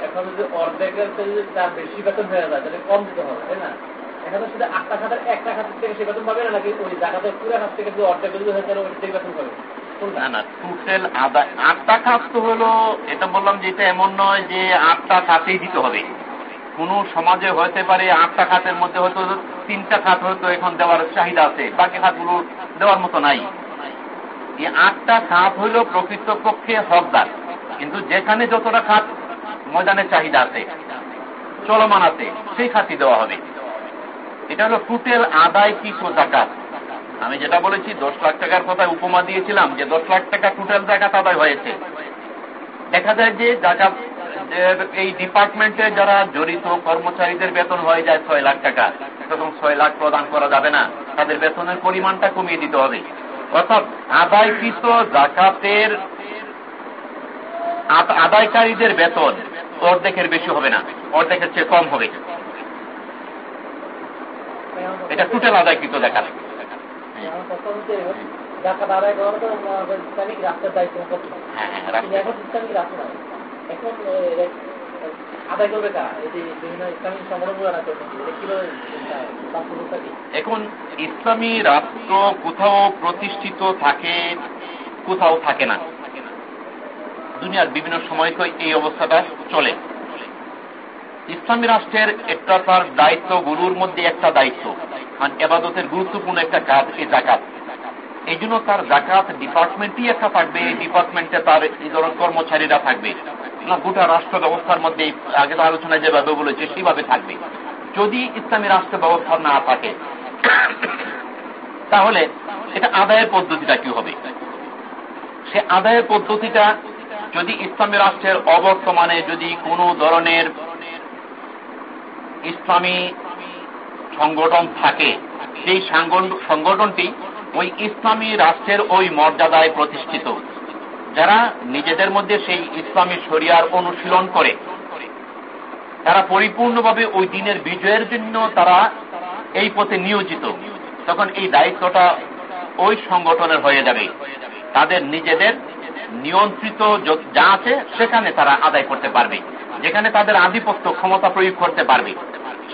এখন যদি অর্ধেকের তার বেশি বেতন হয়ে যায়, তাহলে কম দিতে হবে, তাই না? এখানে শুধু আটটা একটা খাতের থেকে সে বেতন পাবে না নাকি ওই পুরো খাত থেকে যদি অর্ধেক যদি বেতন পাবে? আটটা খাত তো হলো, এটা বললাম যে এটা এমন নয় যে আটটা খাতেই দিতে হবে। কোন সমাজে হতে পারে আটটা খাতের মধ্যে হয়তো তিনটা খাত হয়তো এখন দেওয়ার চাহিদা আছে, বাকি খাতগুলো দেওয়ার মতো নাই। এই আটটা খাত হইল প্রকৃতপক্ষে হকদার। কিন্তু যেখানে যতটা খাত, ময়দানের চাহিদা আছে, চলমান আছে, সেই খাতই দেওয়া হবে। এটা হলো টোটাল আদায় কি জাকাত। আমি যেটা বলেছি, দশ লাখ টাকার কথা উপমা দিয়েছিলাম যে দশ লাখ টাকা টোটাল জাকাত আদায় হয়েছে। দেখা যায় যে জাকাত এই ডিপার্টমেন্টে যারা জড়িত, কর্মচারীদের বেতন হয়ে যায় ছয় লাখ টাকা। তখন ছয় লাখ প্রদান করা যাবে না। তাদের বেতনের পরিমাণটা কমিয়ে দিতে হবে। অর্থাৎ আদায়কৃত জাকাতের আদায়কারীদের বেতন অর্ধেকের বেশি হবে না অর্ধেকের চেয়ে কম হবে। এটা টোটাল আদায়কৃত জাকাত। হ্যাঁ, এখন ইসলামিক রাষ্ট্র নাই এখন এখন ইসলামী রাষ্ট্র কোথাও প্রতিষ্ঠিত থাকে, কোথাও থাকে না। দুনিয়ার বিভিন্ন সময় এই অবস্থাটা চলে। ইসলামী রাষ্ট্রের একটা তার দায়িত্ব, গুরুর মধ্যে একটা দায়িত্ব। মানে এবাদতের গুরুত্বপূর্ণ একটা কাজ এই জাকাত। এই জন্য তার জাকাত ডিপার্টমেন্টই একটা থাকবে, এই ডিপার্টমেন্টে তার এই ধরনের কর্মচারীরা থাকবে। না, গোটা রাষ্ট্র ব্যবস্থার মধ্যে আগে তো আলোচনা যেভাবে বলেছে সেভাবে থাকবে। যদি ইসলামী রাষ্ট্র ব্যবস্থা না থাকে, তাহলে এটা আদায়ের পদ্ধতিটা কি হবে? সে আদায়ের পদ্ধতিটা যদি ইসলামী রাষ্ট্রের অবর্তমানে যদি কোনো ধরনের ইসলামী সংগঠন থাকে, সেই সংগঠনটি ওই ইসলামী রাষ্ট্রের ওই মর্যাদায় প্রতিষ্ঠিত, যারা নিজেদের মধ্যে সেই ইসলামী শরিয়ার অনুশীলন করে। তারা পরিপূর্ণভাবে ওই দিনের বিজয়ের জন্য তারা এই পথে নিয়োজিত। তখন এই দায়িত্বটা ওই সংগঠনের হয়ে যাবে। তাদের নিজেদের নিয়ন্ত্রিত যা আছে সেখানে তারা আদায় করতে পারবে। যেখানে তাদের আধিপত্য ক্ষমতা প্রয়োগ করতে পারবে,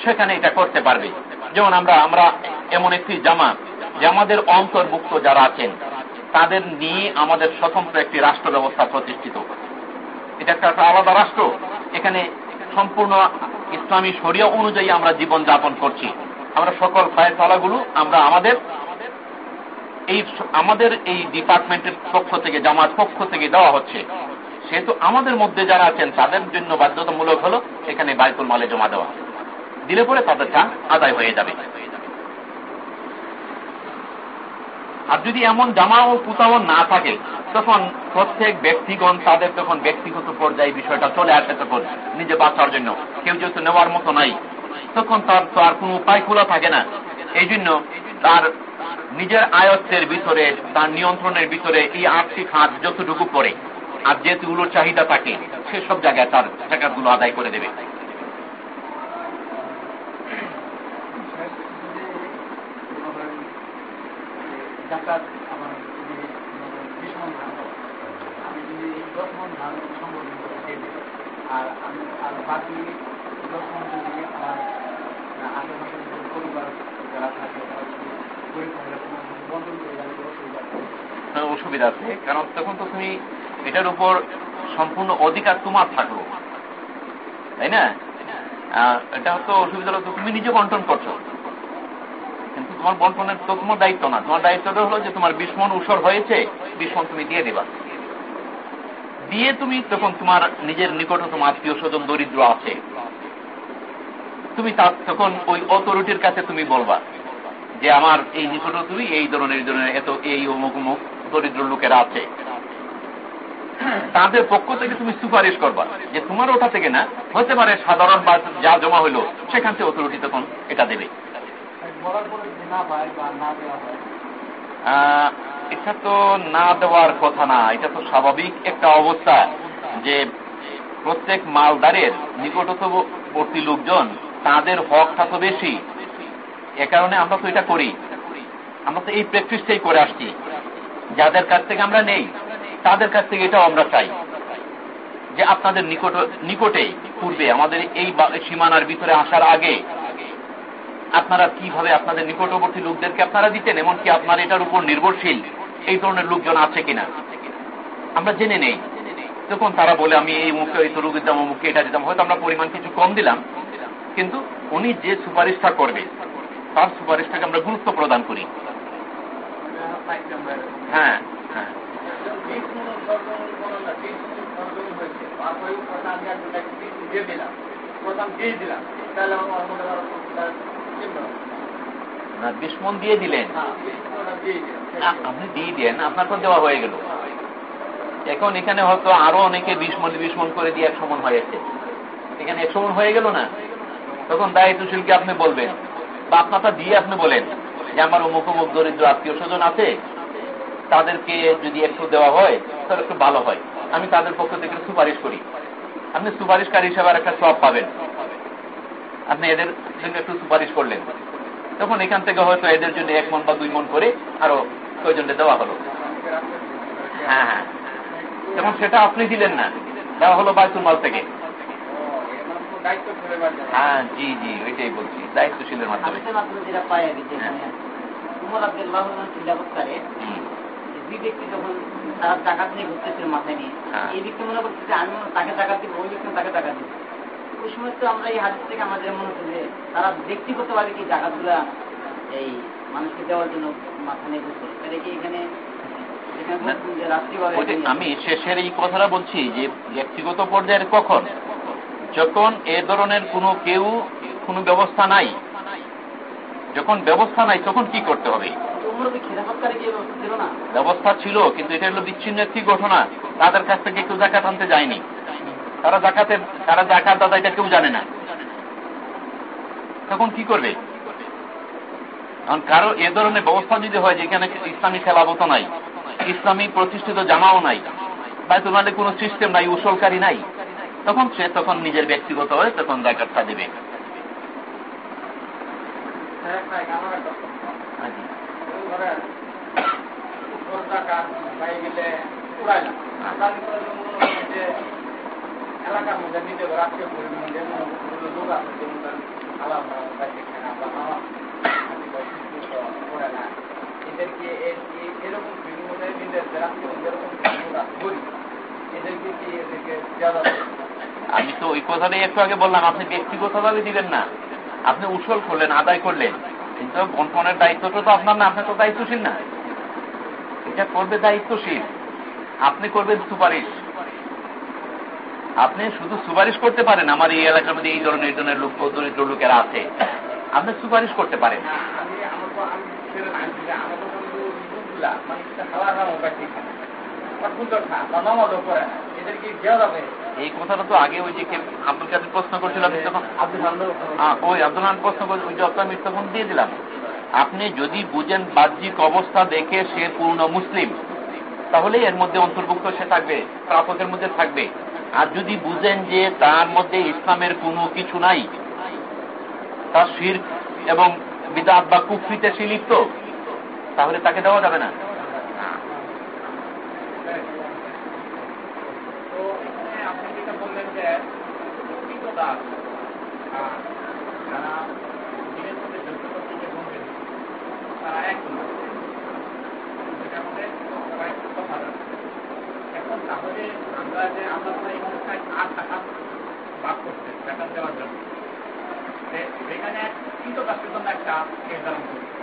সেখানে এটা করতে পারবে। যেমন আমরা আমরা এমন একটি জামা যে আমাদের অন্তর্ভুক্ত যারা আছেন, তাদের নিয়ে আমাদের স্বতন্ত্র একটি রাষ্ট্র ব্যবস্থা প্রতিষ্ঠিত। এটা একটা আলাদা রাষ্ট্র। এখানে সম্পূর্ণ ইসলামী শরিয়া অনুযায়ী আমরা জীবন যাপন করছি। আমরা সকল ফায়সালাগুলো আমরা আমাদের এই আমাদের এই ডিপার্টমেন্টের পক্ষ থেকে জামাত পক্ষ থেকে দেওয়া হচ্ছে। সেহেতু আমাদের মধ্যে যারা আছেন, তাদের জন্য বাধ্যতামূলক হলো এখানে বাইতুল মালে জমা দেওয়া। দিলে পরে তাদের টান আদায় হয়ে যাবে। আর যদি এমন জামা ও কুতাও না থাকে, তখন প্রত্যেক ব্যক্তিগণ তাদের তখন ব্যক্তিগত পর্যায়ে বিষয়টা চলে আসে তখন নিজে বাঁচার জন্য। কেউ যেহেতু নেওয়ার মতো নাই, তখন তার তো আর কোনো উপায় খোলা থাকে না। এই জন্য তার নিজের আয়ত্তের ভিতরে, তার নিয়ন্ত্রণের ভিতরে এই আর্থিক হাত যতটুকু পড়ে, আর যেহেতু চাহিদা থাকে, সেসব জায়গায় তার টাকাগুলো আদায় করে দেবে। আমি যদি দশ মন ধান করে আর আমি আর বাকি দশ মন যদি আমার পরিবার যারা থাকে অসুবিধা আছে? কারণ তখন তো তুমি এটার উপর সম্পূর্ণ অধিকার তোমার থাকল। তাই না? এটা তো অসুবিধা হলো তুমি নিজে বন্টন করছ। কিন্তু তোমার বন্টনের তো তোমার দায়িত্ব না। তোমার দায়িত্বটা হলো যে তোমার বিশ মন উসর হয়েছে বিশ মন তুমি দিয়ে দিবা। দিয়ে তুমি তখন তোমার নিজের নিকটতম আত্মীয় স্বজন দরিদ্র আছে। তুমি তার তখন ওই অথরিটির কাছে তুমি বলবা যে, আমার এই নিকট তুমি এই ধরনের ধরনের এত এই অমুক অমুক দরিদ্র লোকেরা আছে। তাদের পক্ষ থেকে তুমি সুপারিশ করবা যে, তোমার ওটা থেকে না, হতে পারে সাধারণ বা যা জমা হইল, সেখান থেকে অথরিটি তখন এটা দেবে। এটা তো না দেওয়ার কথা না, এটা তো স্বাভাবিক একটা অবস্থা যে প্রত্যেক মালদারের নিকটবর্তী লোকজন, তাদের হকটা তো বেশি। এ কারণে আমরা তো এটা করি। আমরা তো এই প্র্যাকটিসটাই করে আসছি। যাদের কাছ থেকে আমরা নেই, তাদের কাছ থেকে এটাও আমরা চাই। যে আপনাদের নিকট নিকটেই, পূর্বে, আমাদের এই সীমানার ভিতরে আসার আগে আপনারা কীভাবে আপনাদের নিকটবর্তী লোকদেরকে আপনারা দিতেন, এমনকি আপনার এটার উপর নির্ভরশীল এই ধরনের লোকজন আছে কিনা? আমরা জেনে নেই। তখন তারা বলে, আমি এই মুখে এই তরু দিতাম মুখে এটা দিতাম। হয়তো আমরা পরিমাণ কিছু কম দিলাম, কিন্তু উনি যে সুপারিশটা করবে, তার সুপারিশটাকে আমরা গুরুত্ব প্রদান করি। হ্যাঁ হ্যাঁ। না বিশ মন দিয়ে দিলেন আপনি দিয়ে দেন আপনার দেওয়া হয়ে গেল। এখন এখানে হয়তো আরও অনেকে বিশ মন বিশ মন করে দিয়ে একশো মন হয়েছে। এখানে একশো মন হয়ে গেল না? তখন দায়িত্বশীলকে আপনি বলবেন? বা আপনারটা দিয়ে আপনি বলেন যে আমার অমুক অমুক দরিদ্র আত্মীয় স্বজন আছে তাদেরকে যদি একটু দেওয়া হয় তাহলে একটু ভালো হয়। আমি তাদের পক্ষ থেকে সুপারিশ করি। আপনি সুপারিশকারী হিসাবে আর একটা সব পাবেন। আপনি এদের জন্য একটু সুপারিশ করলেন। তখন এখান থেকে হয়তো এদের জন্য এক মন বা দুই মন করে আরও কয়জনকে দেওয়া হলো। হ্যাঁ হ্যাঁ। তখন সেটা আপনি দিলেন না দেওয়া হলো বায়তুল মাল থেকে। হ্যাঁ জি জি ওইটাই বলছি দায়িত্বশীলের মাধ্যমে। কি যেখানে উমর আব্দুল্লাহ দুই ব্যক্তি যখন তারা টাকাত নিয়ে ঘুরতেছিল মাথায় নিয়ে হ্যাঁ। এই ব্যক্তি মনে করছে আমি তাকে টাকা দিব ওই ব্যক্তি তাকে টাকা দিব। ওই সময় তো আমরা এই হাদিস থেকে আমাদের মনে হচ্ছে যে তারা ব্যক্তিগতভাবে কি জায়গাগুলা এই মানুষকে দেওয়ার জন্য মাথা নিয়ে ঘুরছে? এটা কি এখানে আমি শেষের এই কথাটা বলছি যে ব্যক্তিগত পর্যায়ের কখন? যখন এ ধরনের কোনো কেউ কোনো ব্যবস্থা নাই। যখন ব্যবস্থা নাই তখন কি করতে হবে? ব্যবস্থা ছিল কিন্তু এটা হলো বিচ্ছিন্ন একটি ঘটনা। তাদের কাছ থেকে কেউ জাকাত আনতে যায়নি। তারা জাকাতে তারা জাকাত দাদা এটা কেউ জানে না। তখন কি করবে? কারণ কারও এ ধরনের ব্যবস্থা যদি হয়, যেখানে ইসলামী খেলাবত নাই, ইসলামী প্রতিষ্ঠিত জামাও নাই, বাইতুল মালে কোনো সিস্টেম নাই, উসলকারী নাই, তখন সে তখন নিজের ব্যক্তিগত হয়ে তখন জাকাতটা দেবে। হাজি। আমি তো ওই কথাটাই একটু আগে বললাম, আপনি ব্যক্তিগতভাবে দিবেন না। আপনি উসল করলেন, আদায় করলেন। কিন্তু বন্টনের দায়িত্বটা তো আপনার না, আপনি তো দায়িত্বশীল না। এটা করবে দায়িত্বশীল। আপনি করবেন সুপারিশ আপনি শুধু সুপারিশ করতে পারেন আমার এই এলাকার মধ্যে এই ধরনের এই ধরনের লোক দরিদ্র লোকেরা আছে। আপনি সুপারিশ করতে পারেন। এই কথাটা তো আগে ওই যে আব্দুল কাদের প্রশ্ন করছিল তখন হামদ হ্যাঁ, ওই আব্দুল রহমান প্রশ্ন করে ওই জবটা আমি তখন দিয়ে দিলাম। আপনি যদি বুঝেন বাহ্যিক অবস্থা দেখে সে পূর্ণ মুসলিম তাহলে এর মধ্যে অন্তর্ভুক্ত সে থাকবে প্রাপকের মধ্যে থাকবে। আর যদি বুঝেন যে তার মধ্যে ইসলামের কোনো কিছু নাই তার শির এবং বিদাত বা কুফরিতে সে লিপ্ত তাহলে তাকে দেওয়া যাবে না তো এখানে আপনি যেটা বললেন যে প্রকৃত দাস আহ, যারা দিনের মধ্যে যুদ্ধ করতে যে বলবেন তারা এক না যেটা আমাদের কয়েকটা কথা আছে। এখন তাহলে আমরা যে আমরা তো আট টাকা বাদ করছে বেতন দেওয়ার জন্য। সেখানে কিন্তু দাসের জন্য একটা নির্ধারণ করছে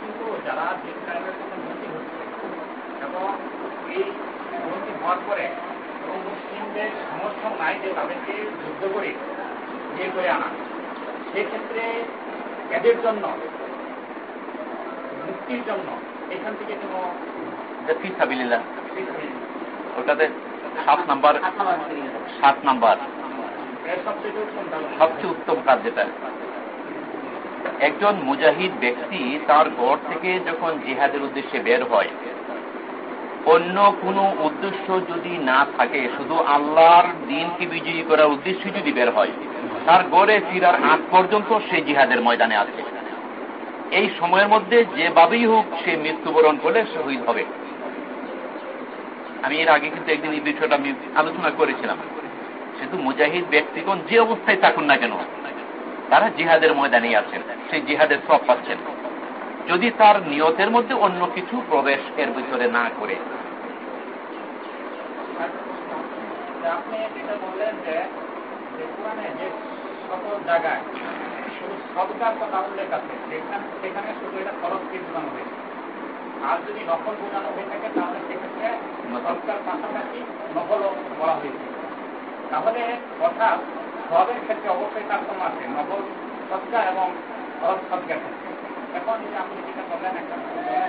কিন্তু যারা যে টাইমের জন্য ভর্তি হচ্ছে এবং এই ভর্তি হওয়ার পরে এবং মুসলিমদের সমর্থন নাই যে তাদেরকে যুদ্ধ করে বিয়ে করে আনা সেক্ষেত্রে এদের জন্য মুক্তির জন্য এখান থেকে কোনো ফি সাবিল্লাহ শিক্ষা ওটাতে সাত নাম্বার। সাত নাম্বার। সবচেয়ে উত্তম কাজ যেটা। একজন মুজাহিদ ব্যক্তি তার ঘর থেকে যখন জিহাদের উদ্দেশ্যে বের হয়, অন্য কোনো উদ্দেশ্য যদি না থাকে, শুধু আল্লাহর দিনকে বিজয়ী করার উদ্দেশ্য যদি বের হয়, তার গড়ে ফিরার আগ পর্যন্ত সে জিহাদের ময়দানে আছে। এই সময়ের মধ্যে যেভাবেই হোক সে মৃত্যুবরণ করলে শহীদ হবে। আমি এর আগে কিন্তু একদিন এই বিষয়টা আমি আলোচনা করেছিলাম। শুধু মুজাহিদ ব্যক্তিগণ যে অবস্থায় থাকুন না কেন, তারা জিহাদের ময়দানেই আছেন, সেই জিহাদের সব পাচ্ছেন। যদি তার নিয়তের মধ্যে অন্য কিছু প্রবেশ এর ভিতরে না করে। আপনি বললেন যে সকল জায়গায় সেখানে শুধু এটা খরচকে বোঝানো হয়েছে। আর যদি নকল বোঝানো হয়ে থাকে, তাহলে সেক্ষেত্রে সদকার পাশাপাশি নকলও বলা হয়েছে। তাহলে অর্থাৎ সবের ক্ষেত্রে অবশ্যই আছে। নকল সদকা এবং ক্ষেত্রে এখন যে আপনি যেটা বললেন, একটা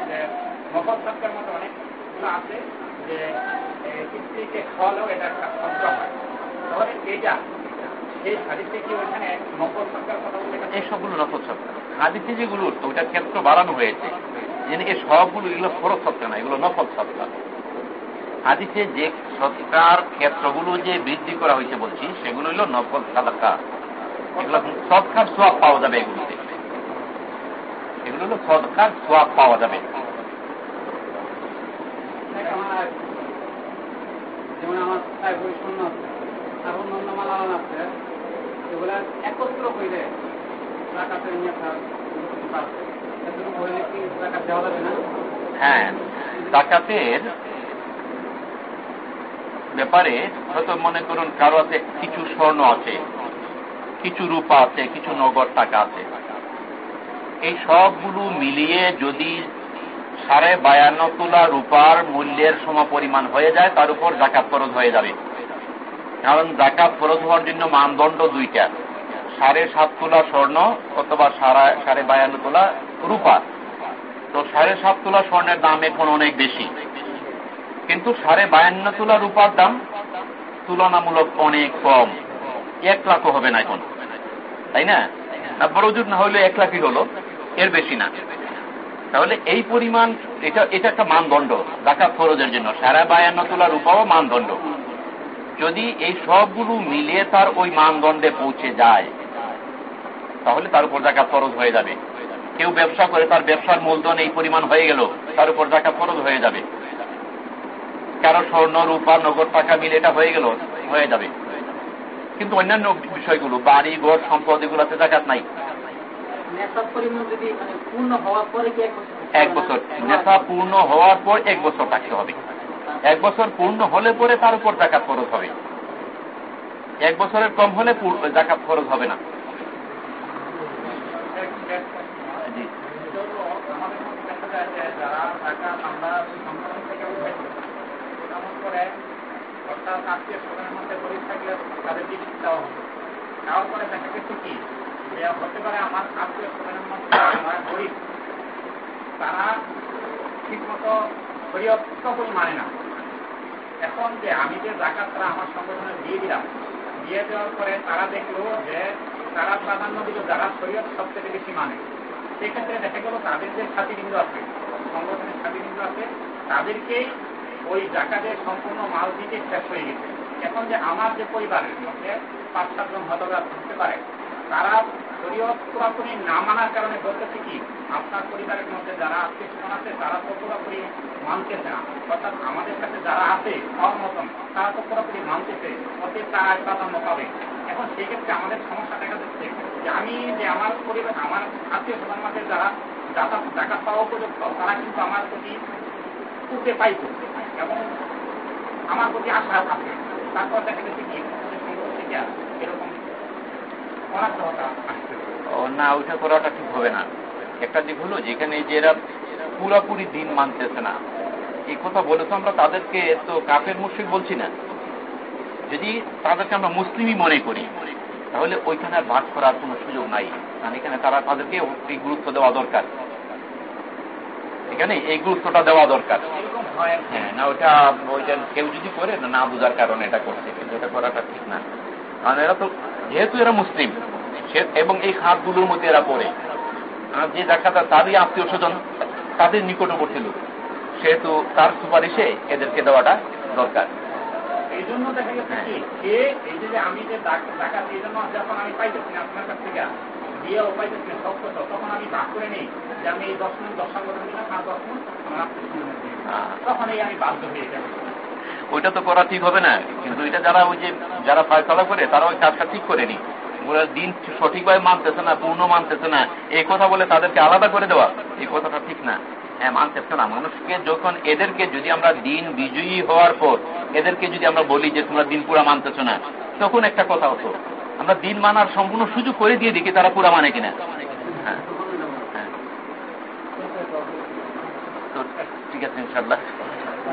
যে নকল সদকার মধ্যে অনেক হাদিসটা আছে যে এটা শব্দ হয়। তাহলে এইটা, এই ওইখানে নকল সরকার সবগুলো হাদিসে যেগুলো তো ওইটা ক্ষেত্র বাড়ানো হয়েছে। এই সবগুলো, এগুলো ফরজ সৎকার না, এগুলো নফল সৎকার হাদিসে যে সৎকার ক্ষেত্রগুলো যে বৃদ্ধি করা হয়েছে বলছি, সেগুলো হলো নফল সাদাকা। এগুলো সৎকার সোয়াব পাওয়া যাবে এগুলোতে। এগুলো হলো সৎকার সোয়াব পাওয়া যাবে। যেমন আমার শূন্য আছে আর অন্য মালা আছে, এগুলা একত্র হইলে হ্যাঁ ডাকাতের ব্যাপারে হয়তো মনে করুন কারও আছে কিছু স্বর্ণ আছে, কিছু রূপা আছে, কিছু নগদ টাকা আছে। এই সবগুলো মিলিয়ে যদি সাড়ে বায়ান্ন তোলা রূপার মূল্যের সমপরিমাণ হয়ে যায়, তার উপর জাকাত ফরজ হয়ে যাবে। কারণ জাকাত ফরজ হওয়ার জন্য মানদণ্ড দুইটা। সাড়ে সাত তোলা স্বর্ণ অথবা সাড়ে বায়ান্ন তোলা রূপা। তো সাড়ে সাত তোলা স্বর্ণের দাম এখন অনেক বেশি। কিন্তু সাড়ে বায়ান্ন তোলা রূপার দাম তুলনামূলক অনেক কম। এক লাখও হবে না এখন। তাই না? না বড়জুর না হলে এক লাখই হলো। এর বেশি না। তাহলে এই পরিমাণ, এটা এটা একটা মানদণ্ড জাকাত ফরজের জন্য। সাড়ে বায়ান্ন তোলা রূপাও মানদণ্ড। যদি এই সবগুলো মিলিয়ে তার ওই মানদণ্ডে পৌঁছে যায় তাহলে তার উপর জাকাত ফরজ হয়ে যাবে। কেউ ব্যবসা করে তার ব্যবসার মূলধন এই পরিমাণ হয়ে গেল তার উপর জাকাত ফরজ হয়ে যাবে। কারও স্বর্ণ রূপা নগদ টাকা মিলে এটা হয়ে গেল হয়ে যাবে। কিন্তু অন্যান্য বিষয়গুলো বাড়ি ঘর সম্পদ এগুলোতে জাকাত নাই। মানে এক বছর নেশা পূর্ণ হওয়ার পর এক বছর থাকতে হবে। এক বছর পূর্ণ হলে পরে তার উপর জাকাত ফরজ হবে। এক বছরের কম হলে জাকাত ফরজ হবে না জি আমাদের মধ্যে দেখা যায় যে যারা টাকা আমরা সংগঠন থেকে উঠাইছি তেমন করে অর্থাৎ আত্মীয় স্বজনের মধ্যে গরিব থাকলে তাদের দিকে দেওয়া হবে। দেওয়ার পরে দেখা গেছে কি, যে হতে পারে আমার আত্মীয় স্বজনের মধ্যে যারা গরিব, তারা ঠিকমতো শরীয়ত কখনই মানে না। এখন যে আমি যে জাকাতটা আমার সংগঠনে দিয়ে দিলাম, দিয়ে দেওয়ার পরে তারা দেখল যে তারা প্রাধান্য দিল যারা শরীয়ত সবচেয়ে বেশি মানে। সেক্ষেত্রে দেখা গেল তাদের যে ছাতিবৃন্দ আছে, সংগঠনের ছাতিবৃন্দ আছে তাদেরকেই ওই জাকাতের সম্পূর্ণ মাল দিতে শেষ হয়ে গেছে। এখন যে আমার যে পরিবারের মধ্যে পাঁচ সাতজন হয়তো করতে পারে, তারা পুরাপুরি না মানার কারণে বলতেছে কি, আপনার পরিবারের মধ্যে যারা স্বজন আছে, তারা তো পুরোপুরি মানতেছে না। অর্থাৎ আমাদের কাছে যারা আছে খাওয়ার মতন তারা তো পুরোপুরি মানতেছে অতএব তারা প্রাধান্য পাবে। এখন সেক্ষেত্রে আমাদের সমস্যা দেখা যাচ্ছে যে আমি যে আমার পরিবার, আমার আত্মীয় স্বজন মধ্যে যারা টাকা টাকা পাওয়া উপযুক্ত, তারা কিন্তু আমার প্রতি উঠে পাইত এবং আমার প্রতি আশা আছে তারপর দেখা গেছে কি থেকে এরকম না ওইটা করাটা ঠিক হবে না। একটা দিক হলো যেখানে যে এরা পুরাপুরি দিন মানতেছে না। এই কথা বলেছ আমরা তাদেরকে তো কাফের মুর্শিক বলছি না। যদি তাদেরকে আমরা মুসলিমই মনে করি, তাহলে ওইখানে ভাগ করার কোনো সুযোগ নাই। কারণ এখানে তারা তাদেরকে এই গুরুত্ব দেওয়া দরকার। এখানে এই গুরুত্বটা দেওয়া দরকার। হ্যাঁ না ওটা ওইটা কেউ যদি করে না বোঝার কারণে এটা করছে। কিন্তু এটা করাটা ঠিক না। কারণ এরা তো যেহেতু এরা মুসলিম এবং এই খাতগুলোর মধ্যে এরা পড়ে। যে জাকাতা তারই আত্মীয় স্বজন তাদের নিকটবর্তী লোক সেহেতু তার সুপারিশে এদেরকে দেওয়াটা দরকার। এই জন্য দেখা গেছে কি যে এই যে আমি যে টাকা- এই জন্য যখন আমি পাইতেছি আপনার কাছ থেকে। পাইতেছি তখন আমি ভাগ করে নিই যে আমি এই দশ মিনিট দশ সংগঠন দিলাম আর দশ মিনিট আমার আত্মীয় স্বজনের দিই। আহ, তখন এই আমি বাধ্য হয়ে যাব। ওইটা তো করা ঠিক হবে না। কিন্তু এটা যারা ওই যে, যারা ফায়সলা করে, তারা ওই কাজটা ঠিক করে নি। ওরা দিন সঠিকভাবে মানতেছে না, পূর্ণ মানতেছে না। এই কথা বলে তাদেরকে আলাদা করে দেওয়া, এই কথাটা ঠিক না। হ্যাঁ মানতেছে না। মানুষকে যখন এদেরকে যদি আমরা দিন বিজয়ী হওয়ার পর, এদেরকে যদি আমরা বলি যে তোমরা দিন পুরা মানতেছো না, তখন একটা কথা হতো। আমরা দিন মানার সম্পূর্ণ সুযোগ করে দিয়ে দেখি তারা পুরা মানে কিনা। হ্যাঁ হ্যাঁ। ঠিক আছে ইনশাল্লাহ